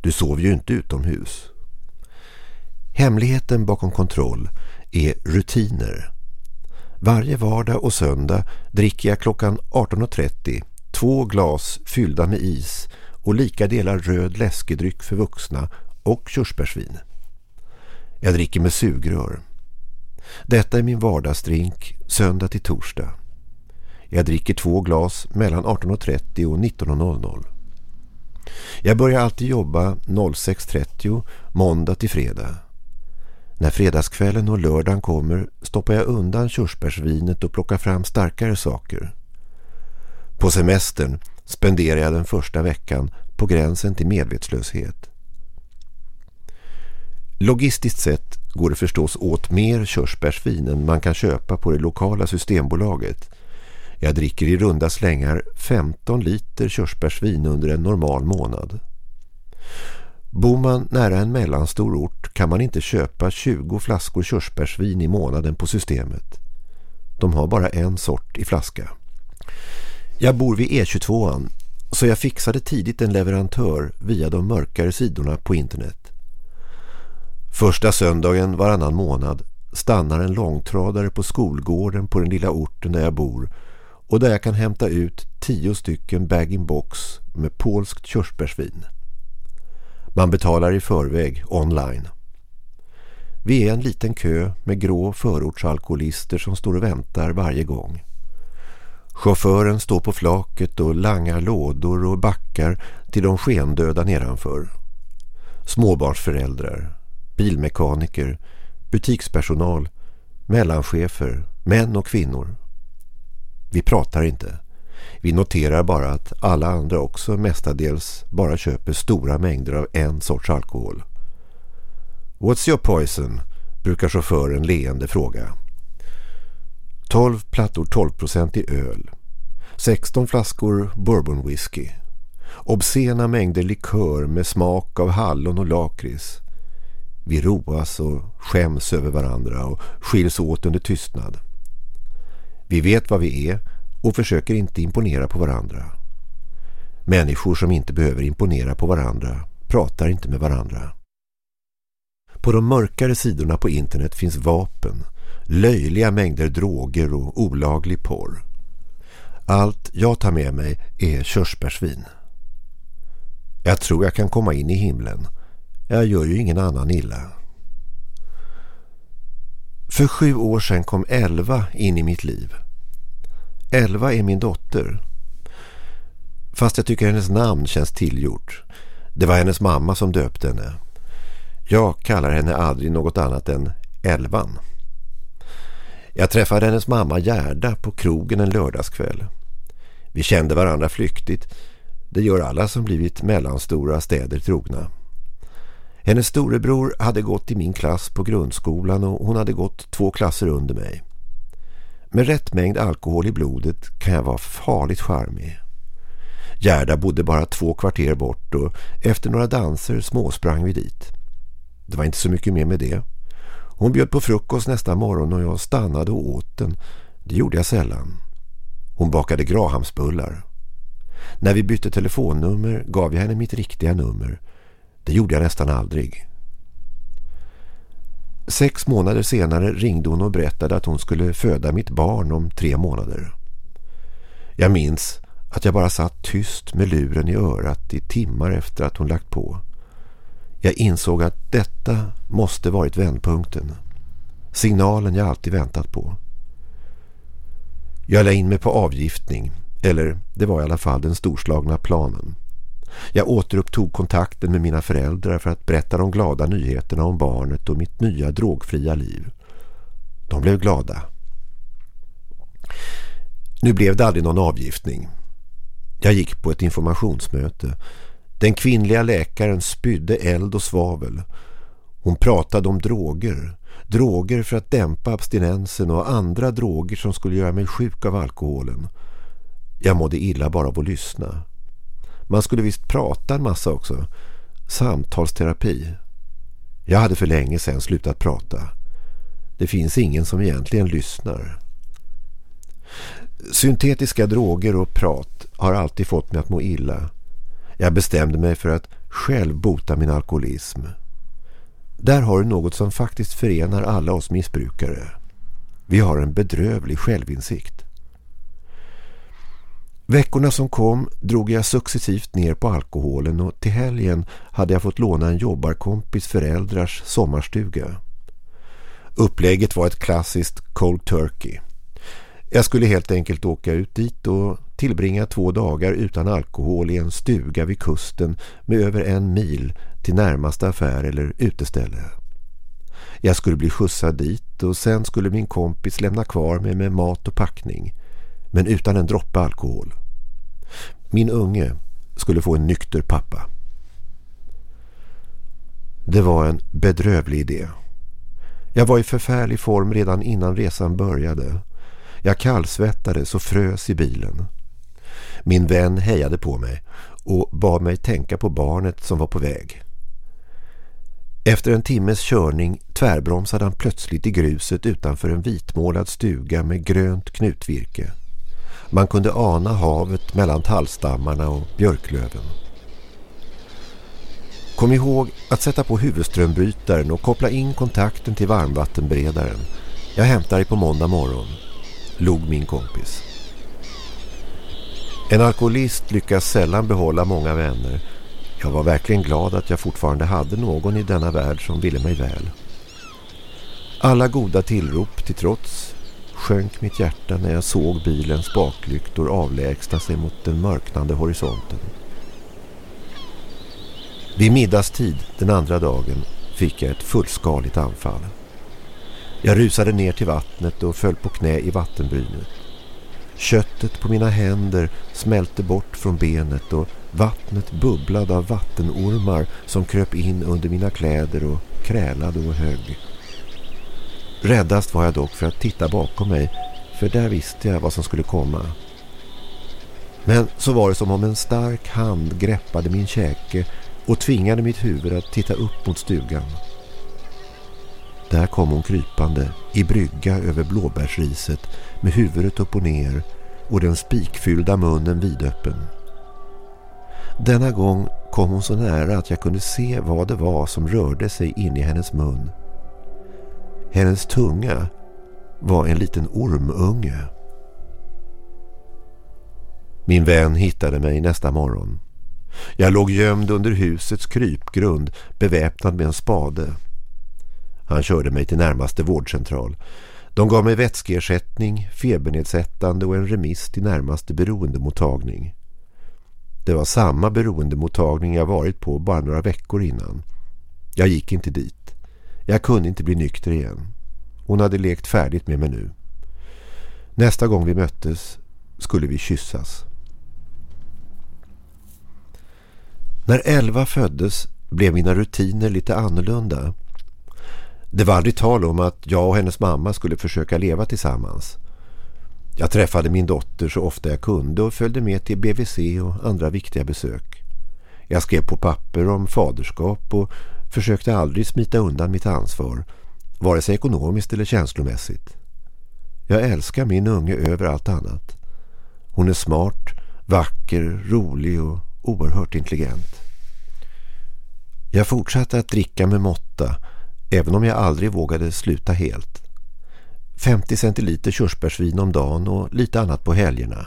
Du sover ju inte utomhus. Hemligheten bakom kontroll är rutiner. Varje vardag och söndag dricker jag klockan 18.30 två glas fyllda med is och lika delar röd läskedryck för vuxna och körsbärsvin. Jag dricker med sugrör. Detta är min vardagsdrink söndag till torsdag. Jag dricker två glas mellan 18.30 och 19.00. Jag börjar alltid jobba 06.30 måndag till fredag. När fredagskvällen och lördagen kommer stoppar jag undan körsbärsvinet och plockar fram starkare saker. På semestern spenderar jag den första veckan på gränsen till medvetslöshet. Logistiskt sett går det förstås åt mer körsbärsvin än man kan köpa på det lokala systembolaget. Jag dricker i runda slängar 15 liter körsbärsvin under en normal månad. Bor man nära en mellanstor ort kan man inte köpa 20 flaskor körsbärsvin i månaden på systemet. De har bara en sort i flaska. Jag bor vid E22an så jag fixade tidigt en leverantör via de mörkare sidorna på internet. Första söndagen varannan månad stannar en långtradare på skolgården på den lilla orten där jag bor och där jag kan hämta ut tio stycken bag-in-box med polskt körsbärsvin. Man betalar i förväg online. Vi är en liten kö med grå förortsalkoholister som står och väntar varje gång. Chauffören står på flaket och langar lådor och backar till de skendöda nedanför. Småbarnsföräldrar, bilmekaniker, butikspersonal, mellanchefer, män och kvinnor. Vi pratar inte. Vi noterar bara att alla andra också mestadels bara köper stora mängder av en sorts alkohol. What's your poison? brukar chauffören leende fråga. 12 plattor 12% i öl. 16 flaskor bourbon whisky. Obscena mängder likör med smak av hallon och lakris. Vi roas och skäms över varandra och skiljs åt under tystnad. Vi vet vad vi är och försöker inte imponera på varandra. Människor som inte behöver imponera på varandra pratar inte med varandra. På de mörkare sidorna på internet finns vapen, löjliga mängder droger och olaglig porr. Allt jag tar med mig är körsbärsvin. Jag tror jag kan komma in i himlen. Jag gör ju ingen annan illa. För sju år sedan kom Elva in i mitt liv. Elva är min dotter. Fast jag tycker hennes namn känns tillgjort. Det var hennes mamma som döpte henne. Jag kallar henne aldrig något annat än Elvan. Jag träffade hennes mamma Gerda på krogen en lördagskväll. Vi kände varandra flyktigt. Det gör alla som blivit mellanstora städer trogna. Hennes storebror hade gått i min klass på grundskolan och hon hade gått två klasser under mig. Med rätt mängd alkohol i blodet kan jag vara farligt charmig. Gerda bodde bara två kvarter bort och efter några danser småsprang vi dit. Det var inte så mycket mer med det. Hon bjöd på frukost nästa morgon och jag stannade och åt den. Det gjorde jag sällan. Hon bakade grahamsbullar. När vi bytte telefonnummer gav jag henne mitt riktiga nummer. Det gjorde jag nästan aldrig. Sex månader senare ringde hon och berättade att hon skulle föda mitt barn om tre månader. Jag minns att jag bara satt tyst med luren i örat i timmar efter att hon lagt på. Jag insåg att detta måste varit vändpunkten. Signalen jag alltid väntat på. Jag la in mig på avgiftning, eller det var i alla fall den storslagna planen. Jag återupptog kontakten med mina föräldrar för att berätta de glada nyheterna om barnet och mitt nya drogfria liv. De blev glada. Nu blev det aldrig någon avgiftning. Jag gick på ett informationsmöte. Den kvinnliga läkaren spydde eld och svavel. Hon pratade om droger. Droger för att dämpa abstinensen och andra droger som skulle göra mig sjuk av alkoholen. Jag mådde illa bara av att lyssna. Man skulle visst prata en massa också. Samtalsterapi. Jag hade för länge sedan slutat prata. Det finns ingen som egentligen lyssnar. Syntetiska droger och prat har alltid fått mig att må illa. Jag bestämde mig för att själv bota min alkoholism. Där har du något som faktiskt förenar alla oss missbrukare. Vi har en bedrövlig självinsikt. Veckorna som kom drog jag successivt ner på alkoholen och till helgen hade jag fått låna en jobbarkompis föräldrars sommarstuga. Upplägget var ett klassiskt cold turkey. Jag skulle helt enkelt åka ut dit och tillbringa två dagar utan alkohol i en stuga vid kusten med över en mil till närmaste affär eller uteställe. Jag skulle bli skjutsad dit och sen skulle min kompis lämna kvar mig med mat och packning men utan en droppe alkohol. Min unge skulle få en nykter pappa. Det var en bedrövlig idé. Jag var i förfärlig form redan innan resan började. Jag kallsvettades och frös i bilen. Min vän hejade på mig och bad mig tänka på barnet som var på väg. Efter en timmes körning tvärbromsade han plötsligt i gruset utanför en vitmålad stuga med grönt knutvirke. Man kunde ana havet mellan tallstammarna och björklöven. Kom ihåg att sätta på huvudströmbrytaren och koppla in kontakten till varmvattenberedaren. Jag hämtar dig på måndag morgon, log min kompis. En alkoholist lyckas sällan behålla många vänner. Jag var verkligen glad att jag fortfarande hade någon i denna värld som ville mig väl. Alla goda tillrop till trots sjönk mitt hjärta när jag såg bilens baklyktor avlägsna sig mot den mörknande horisonten. Vid middagstid den andra dagen fick jag ett fullskaligt anfall. Jag rusade ner till vattnet och föll på knä i vattenbrynet. Köttet på mina händer smälte bort från benet och vattnet bubblade av vattenormar som kröp in under mina kläder och krälade och högg. Räddast var jag dock för att titta bakom mig för där visste jag vad som skulle komma. Men så var det som om en stark hand greppade min käke och tvingade mitt huvud att titta upp mot stugan. Där kom hon krypande i brygga över blåbärsriset med huvudet upp och ner och den spikfyllda munnen vidöppen. Denna gång kom hon så nära att jag kunde se vad det var som rörde sig in i hennes mun. Hennes tunga var en liten ormunge. Min vän hittade mig nästa morgon. Jag låg gömd under husets krypgrund beväpnad med en spade. Han körde mig till närmaste vårdcentral. De gav mig vätskeersättning, febernedsättande och en remiss till närmaste beroendemottagning. Det var samma beroendemottagning jag varit på bara några veckor innan. Jag gick inte dit. Jag kunde inte bli nykter igen. Hon hade lekt färdigt med mig nu. Nästa gång vi möttes skulle vi kyssas. När Elva föddes blev mina rutiner lite annorlunda. Det var aldrig tal om att jag och hennes mamma skulle försöka leva tillsammans. Jag träffade min dotter så ofta jag kunde och följde med till BVC och andra viktiga besök. Jag skrev på papper om faderskap och försökte aldrig smita undan mitt ansvar, vare sig ekonomiskt eller känslomässigt. Jag älskar min unge över allt annat. Hon är smart, vacker, rolig och oerhört intelligent. Jag fortsatte att dricka med måtta, även om jag aldrig vågade sluta helt. 50 centiliter körsbärsvin om dagen och lite annat på helgerna.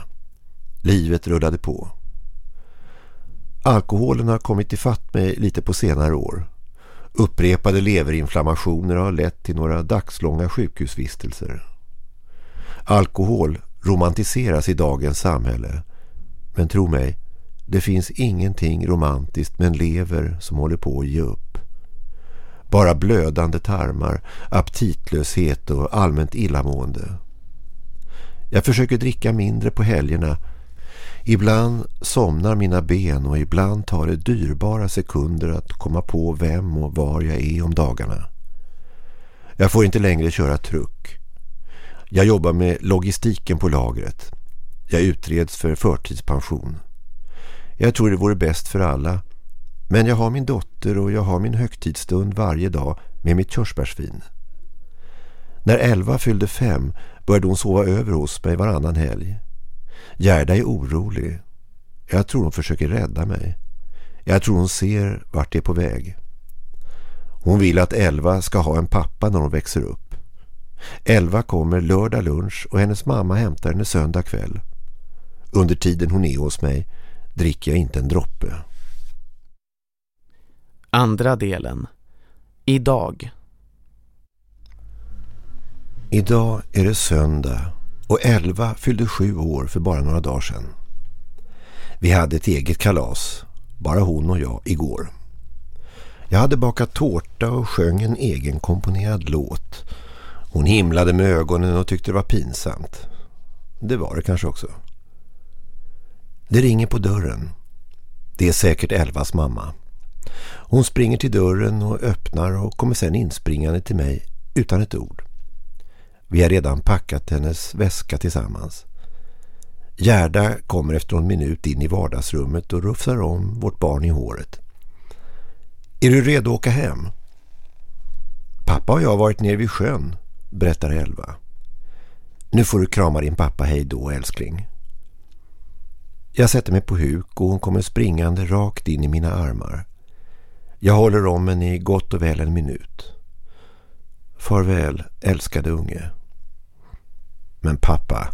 Livet rullade på. Alkoholen har kommit ifatt mig lite på senare år. Upprepade leverinflammationer har lett till några dagslånga sjukhusvistelser. Alkohol romantiseras i dagens samhälle. Men tro mig, det finns ingenting romantiskt med en lever som håller på att ge upp. Bara blödande tarmar, aptitlöshet och allmänt illamående. Jag försöker dricka mindre på helgerna. Ibland somnar mina ben och ibland tar det dyrbara sekunder att komma på vem och var jag är om dagarna. Jag får inte längre köra truck. Jag jobbar med logistiken på lagret. Jag utreds för förtidspension. Jag tror det vore bäst för alla. Men jag har min dotter och jag har min högtidsstund varje dag med mitt körsbärsvin. När Elva fyllde fem började hon sova över hos mig varannan helg. Gerda är orolig. Jag tror hon försöker rädda mig. Jag tror hon ser vart det är på väg. Hon vill att Elva ska ha en pappa när hon växer upp. Elva kommer lördag lunch och hennes mamma hämtar henne söndag kväll. Under tiden hon är hos mig dricker jag inte en droppe. Andra delen. Idag. Idag är det söndag och Elva fyllde sju år för bara några dagar sedan. Vi hade ett eget kalas, bara hon och jag, igår. Jag hade bakat tårta och sjöng en egen komponerad låt. Hon himlade med ögonen och tyckte det var pinsamt. Det var det kanske också. Det ringer på dörren. Det är säkert Elvas mamma. Hon springer till dörren och öppnar och kommer sen inspringande till mig utan ett ord. Vi har redan packat hennes väska tillsammans. Gerda kommer efter en minut in i vardagsrummet och rufsar om vårt barn i håret. Är du redo att åka hem? Pappa och jag har varit nere vid sjön, berättar Elva. Nu får du krama din pappa hej då, älskling. Jag sätter mig på huk och hon kommer springande rakt in i mina armar. Jag håller om henne i gott och väl en minut. Farväl, älskade unge. Men pappa,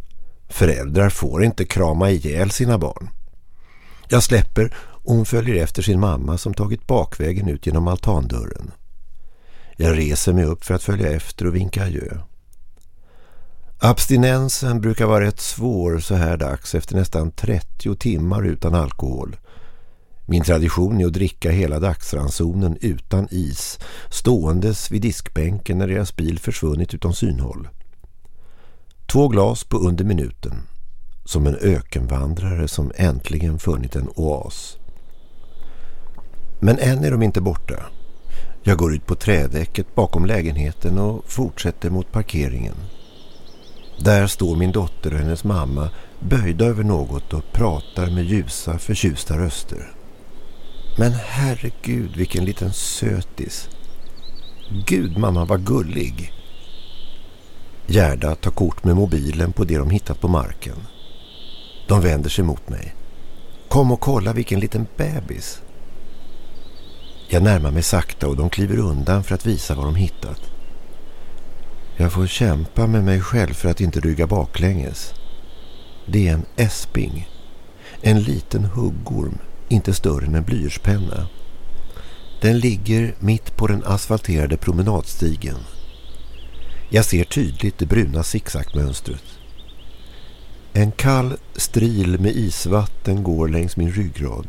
föräldrar får inte krama ihjäl sina barn. Jag släpper och hon följer efter sin mamma som tagit bakvägen ut genom altandörren. Jag reser mig upp för att följa efter och vinka adjö. Abstinensen brukar vara rätt svår så här dags efter nästan 30 timmar utan alkohol. Min tradition är att dricka hela dagsransonen utan is, ståendes vid diskbänken när deras bil försvunnit utom synhåll. Två glas på under minuten, som en ökenvandrare som äntligen funnit en oas. Men än är de inte borta. Jag går ut på trädäcket bakom lägenheten och fortsätter mot parkeringen. Där står min dotter och hennes mamma böjda över något och pratar med ljusa, förtjusta röster. Men herregud, vilken liten sötis. Gud, mamma var gullig. Gerda tar kort med mobilen på det de hittat på marken. De vänder sig mot mig. Kom och kolla vilken liten bebis. Jag närmar mig sakta och de kliver undan för att visa vad de hittat. Jag får kämpa med mig själv för att inte rygga baklänges. Det är en esping. En liten huggorm, inte större än en blyertspenna. Den ligger mitt på den asfalterade promenadstigen. Jag ser tydligt det bruna zigzagmönstret. En kall stril med isvatten går längs min ryggrad.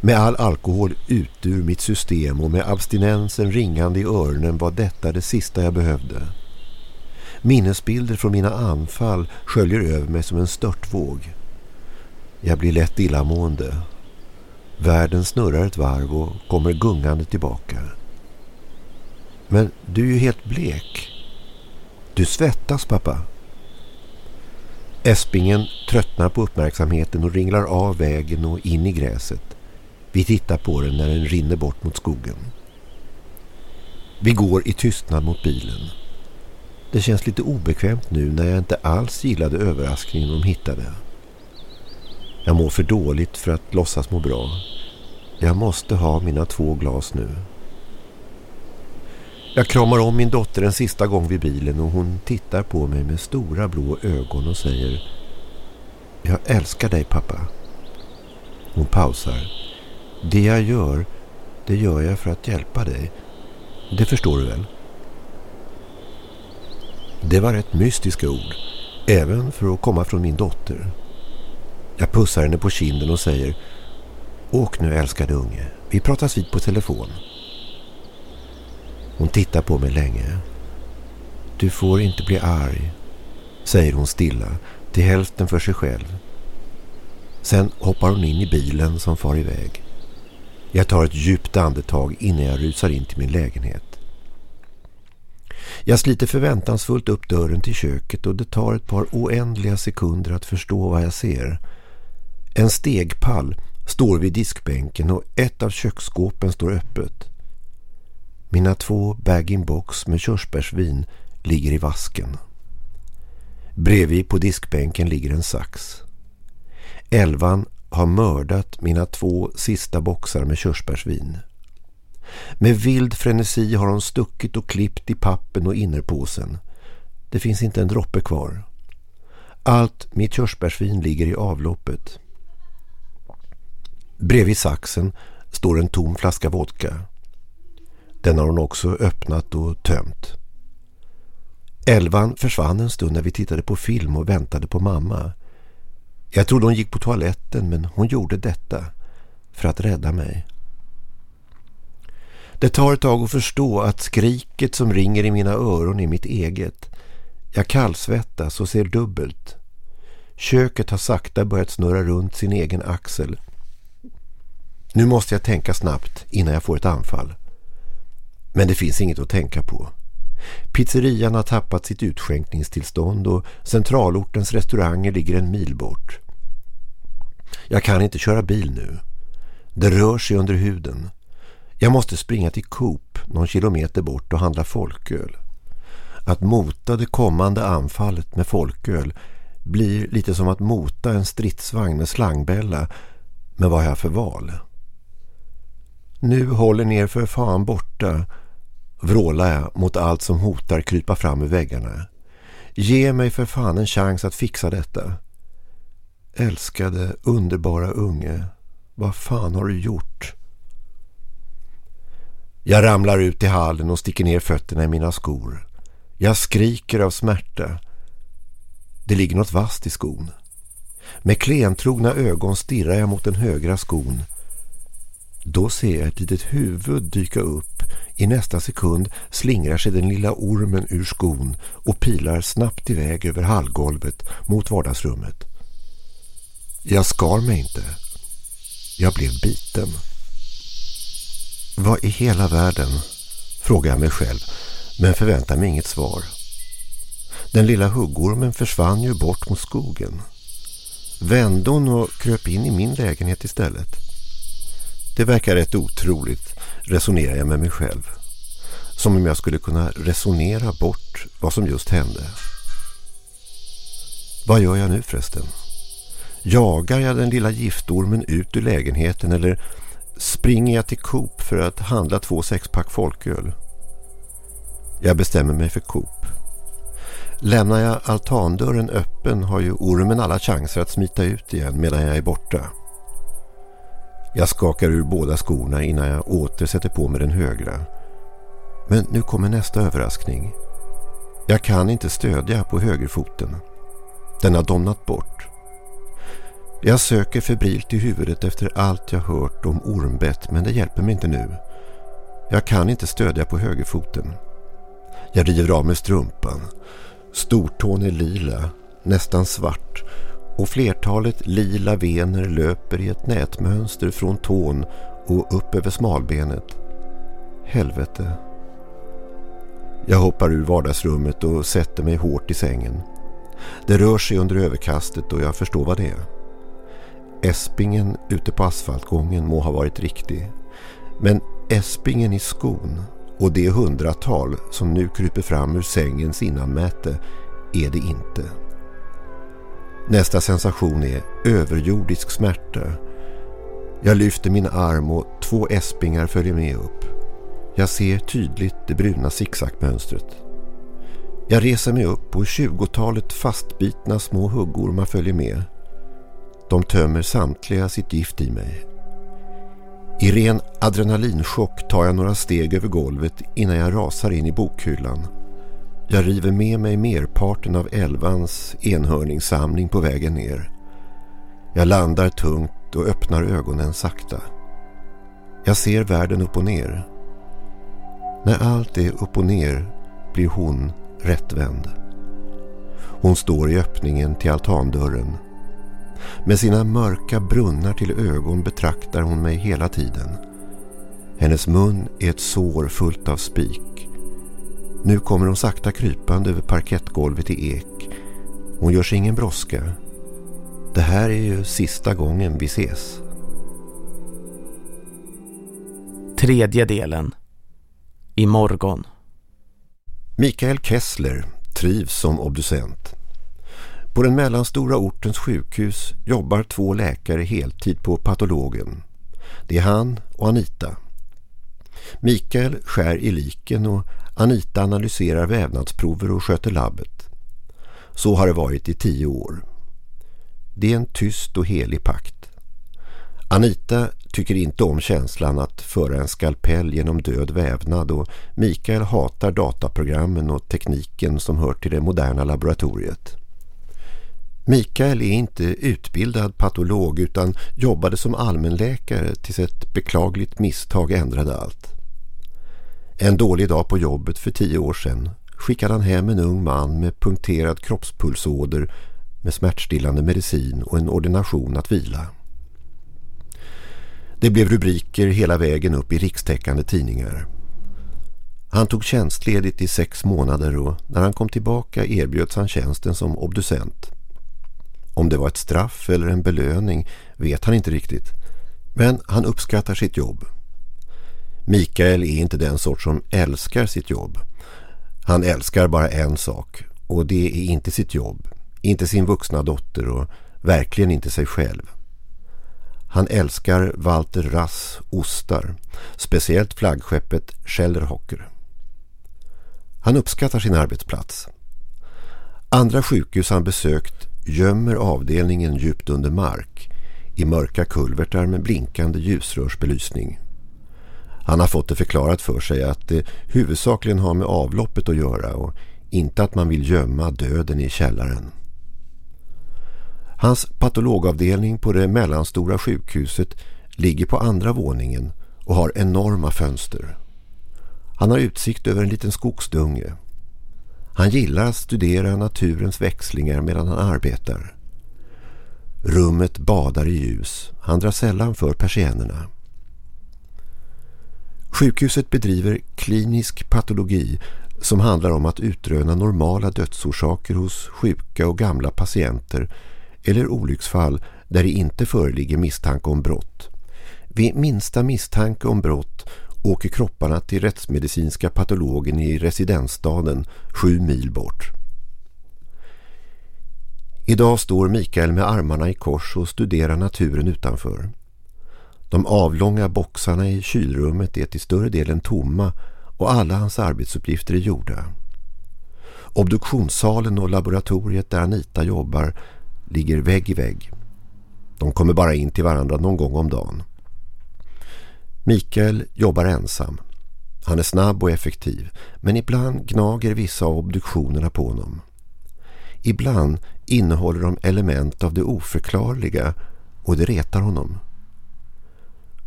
Med all alkohol ut ur mitt system och med abstinensen ringande i öronen var detta det sista jag behövde. Minnesbilder från mina anfall sköljer över mig som en störtvåg. Jag blir lätt illamående. Världen snurrar ett varv och kommer gungande tillbaka. Men du är ju helt blek. Du svettas, pappa. Espingen tröttnar på uppmärksamheten och ringlar av vägen och in i gräset. Vi tittar på den när den rinner bort mot skogen. Vi går i tystnad mot bilen. Det känns lite obekvämt nu när jag inte alls gillade överraskningen de hittade. Jag mår för dåligt för att låtsas må bra. Jag måste ha mina två glas nu. Jag kramar om min dotter en sista gång vid bilen och hon tittar på mig med stora blå ögon och säger Jag älskar dig pappa. Hon pausar. Det jag gör, det gör jag för att hjälpa dig. Det förstår du väl? Det var rätt mystiska ord, även för att komma från min dotter. Jag pussar henne på kinden och säger Åk nu älskade unge, vi pratas vid på telefon. Hon tittar på mig länge. Du får inte bli arg, säger hon stilla, till hälften för sig själv. Sen hoppar hon in i bilen som far iväg. Jag tar ett djupt andetag innan jag rusar in till min lägenhet. Jag sliter förväntansfullt upp dörren till köket och det tar ett par oändliga sekunder att förstå vad jag ser. En stegpall står vid diskbänken och ett av köksskåpen står öppet. Mina två bag-in-box med körsbärsvin ligger i vasken. Bredvid på diskbänken ligger en sax. Elvan har mördat mina två sista boxar med körsbärsvin. Med vild frenesi har hon stuckit och klippt i pappen och innerpåsen. Det finns inte en droppe kvar. Allt mitt körsbärsvin ligger i avloppet. Bredvid saxen står en tom flaska vodka. Den har hon också öppnat och tömt. Elvan försvann en stund när vi tittade på film och väntade på mamma. Jag trodde hon gick på toaletten men hon gjorde detta för att rädda mig. Det tar ett tag att förstå att skriket som ringer i mina öron är mitt eget. Jag kallsvettas och ser dubbelt. Köket har sakta börjat snurra runt sin egen axel. Nu måste jag tänka snabbt innan jag får ett anfall. Men det finns inget att tänka på. Pizzerian har tappat sitt utskänkningstillstånd och centralortens restauranger ligger en mil bort. Jag kan inte köra bil nu. Det rör sig under huden. Jag måste springa till Coop någon kilometer bort och handla folköl. Att mota det kommande anfallet med folköl blir lite som att mota en stridsvagn med slangbälla. Men vad har jag för val? Nu håller ner för fan borta vrålar jag mot allt som hotar krypa fram ur väggarna. Ge mig för fan en chans att fixa detta. Älskade, underbara unge. Vad fan har du gjort? Jag ramlar ut i hallen och sticker ner fötterna i mina skor. Jag skriker av smärta. Det ligger något vast i skon. Med klentrogna ögon stirrar jag mot den högra skon. Då ser jag ett litet huvud dyka upp. I nästa sekund slingrar sig den lilla ormen ur skon och pilar snabbt iväg över hallgolvet mot vardagsrummet. Jag skar mig inte. Jag blev biten. Vad i hela världen? Frågar jag mig själv, men förväntar mig inget svar. Den lilla huggormen försvann ju bort mot skogen. Vände hon och kröp in i min lägenhet istället. Det verkar rätt otroligt, resonerar jag med mig själv. Som om jag skulle kunna resonera bort vad som just hände. Vad gör jag nu förresten? Jagar jag den lilla giftormen ut ur lägenheten eller springer jag till Coop för att handla två sexpack folköl? Jag bestämmer mig för Coop. Lämnar jag altandörren öppen har ju ormen alla chanser att smita ut igen medan jag är borta. Jag skakar ur båda skorna innan jag åter sätter på mig den högra. Men nu kommer nästa överraskning. Jag kan inte stödja på högerfoten. Den har domnat bort. Jag söker febrilt i huvudet efter allt jag hört om ormbett men det hjälper mig inte nu. Jag kan inte stödja på högerfoten. Jag river av mig strumpan. Stortån är lila, nästan svart och flertalet lila vener löper i ett nätmönster från tån och upp över smalbenet. Helvete. Jag hoppar ur vardagsrummet och sätter mig hårt i sängen. Det rör sig under överkastet och jag förstår vad det är. Espingen ute på asfaltgången må ha varit riktig. Men espingen i skon och det hundratal som nu kryper fram ur sängens innanmäte är det inte. Nästa sensation är överjordisk smärta. Jag lyfter min arm och två äspingar följer med upp. Jag ser tydligt det bruna zigzagmönstret. Jag reser mig upp och tjugotalet fastbitna små huggormar följer med. De tömmer samtliga sitt gift i mig. I ren adrenalinchock tar jag några steg över golvet innan jag rasar in i bokhyllan. Jag river med mig merparten av Elvans enhörningssamling på vägen ner. Jag landar tungt och öppnar ögonen sakta. Jag ser världen upp och ner. När allt är upp och ner blir hon rättvänd. Hon står i öppningen till altandörren. Med sina mörka brunnar till ögon betraktar hon mig hela tiden. Hennes mun är ett sår fullt av spik. Nu kommer hon sakta krypande över parkettgolvet i ek. Hon gör sig ingen brådska. Det här är ju sista gången vi ses. Tredje delen. I morgon. Mikael Kessler trivs som obducent. På den mellanstora ortens sjukhus jobbar två läkare heltid på patologen. Det är han och Anita. Mikael skär i liken och Anita analyserar vävnadsprover och sköter labbet. Så har det varit i tio år. Det är en tyst och helig pakt. Anita tycker inte om känslan att föra en skalpell genom död vävnad och Mikael hatar dataprogrammen och tekniken som hör till det moderna laboratoriet. Mikael är inte utbildad patolog utan jobbade som allmänläkare tills ett beklagligt misstag ändrade allt. En dålig dag på jobbet för tio år sedan skickade han hem en ung man med punkterad kroppspulsåder med smärtstillande medicin och en ordination att vila. Det blev rubriker hela vägen upp i rikstäckande tidningar. Han tog tjänstledigt i sex månader och när han kom tillbaka erbjöds han tjänsten som obducent. Om det var ett straff eller en belöning vet han inte riktigt. Men han uppskattar sitt jobb. Mikael är inte den sort som älskar sitt jobb. Han älskar bara en sak och det är inte sitt jobb, inte sin vuxna dotter och verkligen inte sig själv. Han älskar Walter Rass ostar, speciellt flaggskeppet Schellerhocker. Han uppskattar sin arbetsplats. Andra sjukhus han besökt gömmer avdelningen djupt under mark i mörka kulvertar med blinkande ljusrörsbelysning. Han har fått det förklarat för sig att det huvudsakligen har med avloppet att göra och inte att man vill gömma döden i källaren. Hans patologavdelning på det mellanstora sjukhuset ligger på andra våningen och har enorma fönster. Han har utsikt över en liten skogsdunge. Han gillar att studera naturens växlingar medan han arbetar. Rummet badar i ljus. Han drar sällan för persiennerna. Sjukhuset bedriver klinisk patologi som handlar om att utröna normala dödsorsaker hos sjuka och gamla patienter eller olycksfall där det inte föreligger misstanke om brott. Vid minsta misstanke om brott åker kropparna till rättsmedicinska patologen i residensstaden sju mil bort. Idag står Mikael med armarna i kors och studerar naturen utanför. De avlånga boxarna i kylrummet är till större delen tomma och alla hans arbetsuppgifter är gjorda. Obduktionssalen och laboratoriet där Anita jobbar ligger vägg i vägg. De kommer bara in till varandra någon gång om dagen. Mikael jobbar ensam. Han är snabb och effektiv men ibland gnager vissa av obduktionerna på honom. Ibland innehåller de element av det oförklarliga och det retar honom.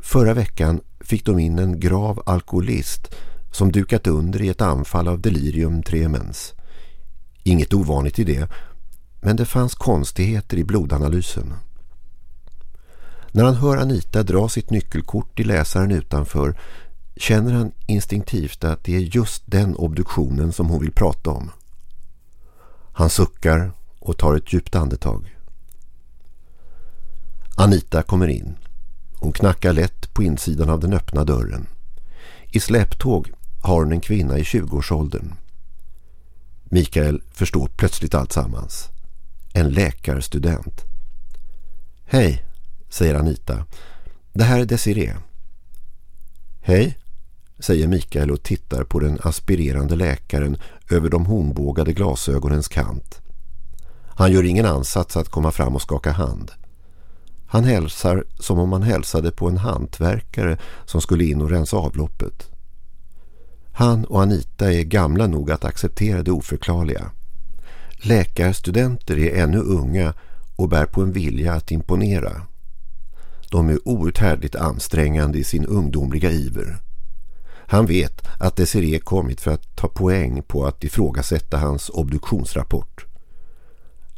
Förra veckan fick de in en grav alkoholist som dukat under i ett anfall av delirium tremens. Inget ovanligt i det, men det fanns konstigheter i blodanalysen. När han hör Anita dra sitt nyckelkort i läsaren utanför känner han instinktivt att det är just den obduktionen som hon vill prata om. Han suckar och tar ett djupt andetag. Anita kommer in. Hon knackar lätt på insidan av den öppna dörren. I släptåg har hon en kvinna i 20-årsåldern. Mikael förstår plötsligt allt sammans. En läkarstudent. Hej, säger Anita. Det här är Desiree. Hej, säger Mikael och tittar på den aspirerande läkaren över de hornbågade glasögonens kant. Han gör ingen ansats att komma fram och skaka hand. Han hälsar som om han hälsade på en hantverkare som skulle in och rensa avloppet. Han och Anita är gamla nog att acceptera det oförklarliga. Läkarstudenter är ännu unga och bär på en vilja att imponera. De är outhärdligt ansträngande i sin ungdomliga iver. Han vet att Desiree kommit för att ta poäng på att ifrågasätta hans obduktionsrapport.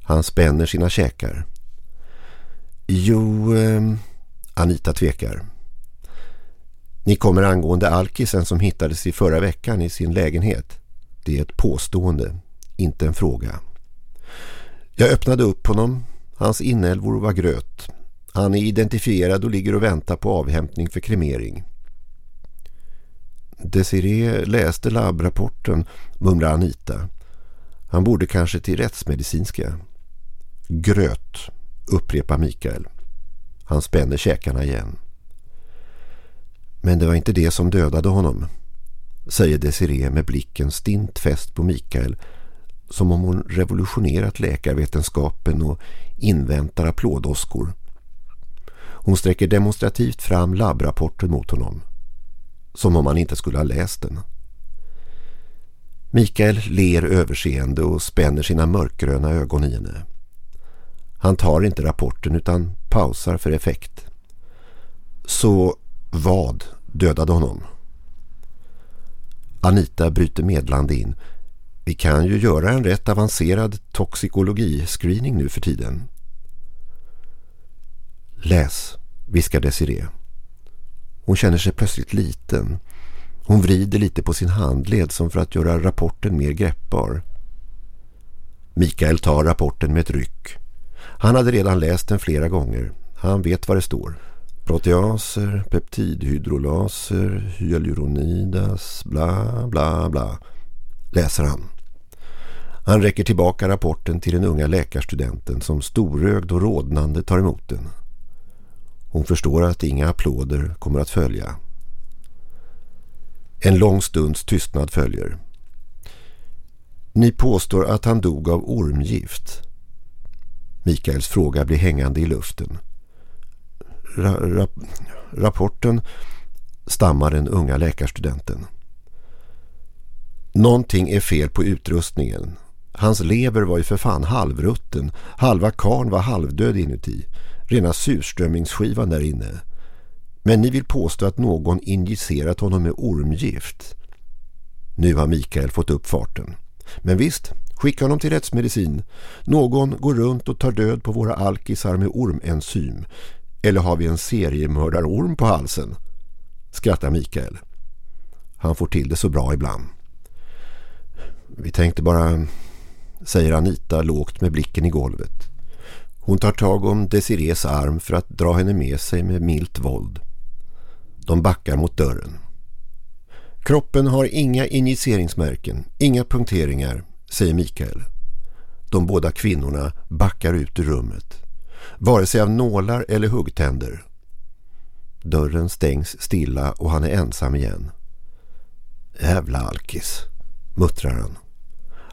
Han spänner sina käkar. Jo, eh, Anita tvekar. Ni kommer angående alkisen som hittades i förra veckan i sin lägenhet. Det är ett påstående, inte en fråga. Jag öppnade upp honom. Hans inälvor var gröt. Han är identifierad och ligger och väntar på avhämtning för kremering. Desiree läste labbrapporten, mumlar Anita. Han borde kanske till rättsmedicinska. Gröt, upprepar Mikael. Han spänner käkarna igen. Men det var inte det som dödade honom, säger Desiree med blicken stint fäst på Mikael som om hon revolutionerat läkarvetenskapen och inväntar applådoskor. Hon sträcker demonstrativt fram labbrapporten mot honom. Som om han inte skulle ha läst den. Mikael ler överseende och spänner sina mörkgröna ögon i henne. Han tar inte rapporten utan pausar för effekt. Så vad dödade honom? Anita bryter medlande in. Vi kan ju göra en rätt avancerad toxikologi-screening nu för tiden. Läs, viskar Desiree. Hon känner sig plötsligt liten. Hon vrider lite på sin handled som för att göra rapporten mer greppbar. Mikael tar rapporten med ett ryck. Han hade redan läst den flera gånger. Han vet vad det står. Proteaser, peptidhydrolaser, hyaluronidas, bla bla bla. Läser han. Han räcker tillbaka rapporten till den unga läkarstudenten som storögd och rådnande tar emot den. Hon förstår att inga applåder kommer att följa. En lång stunds tystnad följer. Ni påstår att han dog av ormgift. Mikaels fråga blir hängande i luften. Ra ra rapporten stammar den unga läkarstudenten. Någonting är fel på utrustningen. Hans lever var ju för fan halvrutten. Halva karn var halvdöd inuti. Rena surströmmingsskivan där inne. Men ni vill påstå att någon injicerat honom med ormgift. Nu har Mikael fått upp farten. Men visst, skicka honom till rättsmedicin. Någon går runt och tar död på våra alkisar med ormenzym. Eller har vi en seriemördarorm på halsen? Skrattar Mikael. Han får till det så bra ibland. Vi tänkte bara, säger Anita lågt med blicken i golvet. Hon tar tag om Desirées arm för att dra henne med sig med milt våld. De backar mot dörren. Kroppen har inga injiceringsmärken, inga punkteringar, säger Mikael. De båda kvinnorna backar ut ur rummet. Vare sig av nålar eller huggtänder. Dörren stängs stilla och han är ensam igen. Jävla alkis, muttrar han.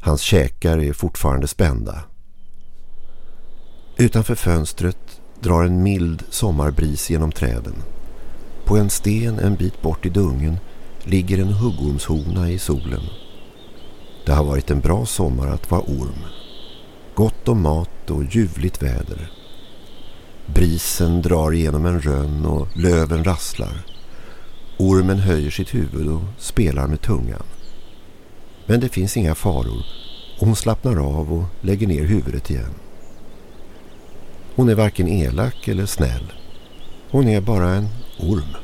Hans käkar är fortfarande spända. Utanför fönstret drar en mild sommarbris genom träden. På en sten en bit bort i dungen ligger en huggormshona i solen. Det har varit en bra sommar att vara orm. Gott om mat och ljuvligt väder. Brisen drar igenom en rönn och löven rasslar. Ormen höjer sitt huvud och spelar med tungan. Men det finns inga faror och hon slappnar av och lägger ner huvudet igen. Hon är varken elak eller snäll. Hon är bara en orm.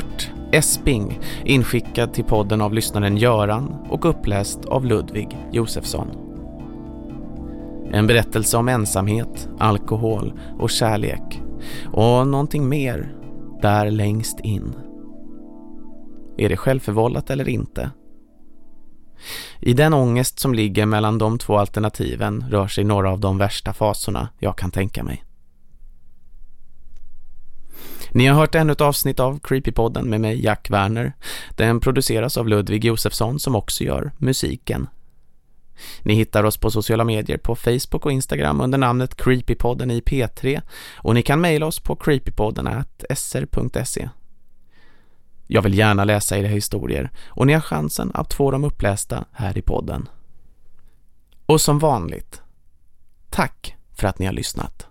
Esping, inskickad till podden av lyssnaren Göran och uppläst av Ludvig Josefsson. En berättelse om ensamhet, alkohol och kärlek. Och någonting mer där längst in. Är det självförvållat eller inte? I den ångest som ligger mellan de två alternativen rör sig några av de värsta fasorna jag kan tänka mig. Ni har hört ännu ett avsnitt av Creepypodden med mig, Jack Werner. Den produceras av Ludvig Josefsson som också gör musiken. Ni hittar oss på sociala medier på Facebook och Instagram under namnet Creepypodden i P3 och ni kan mejla oss på creepypodden.sr.se. Jag vill gärna läsa era historier och ni har chansen att få dem upplästa här i podden. Och som vanligt, tack för att ni har lyssnat.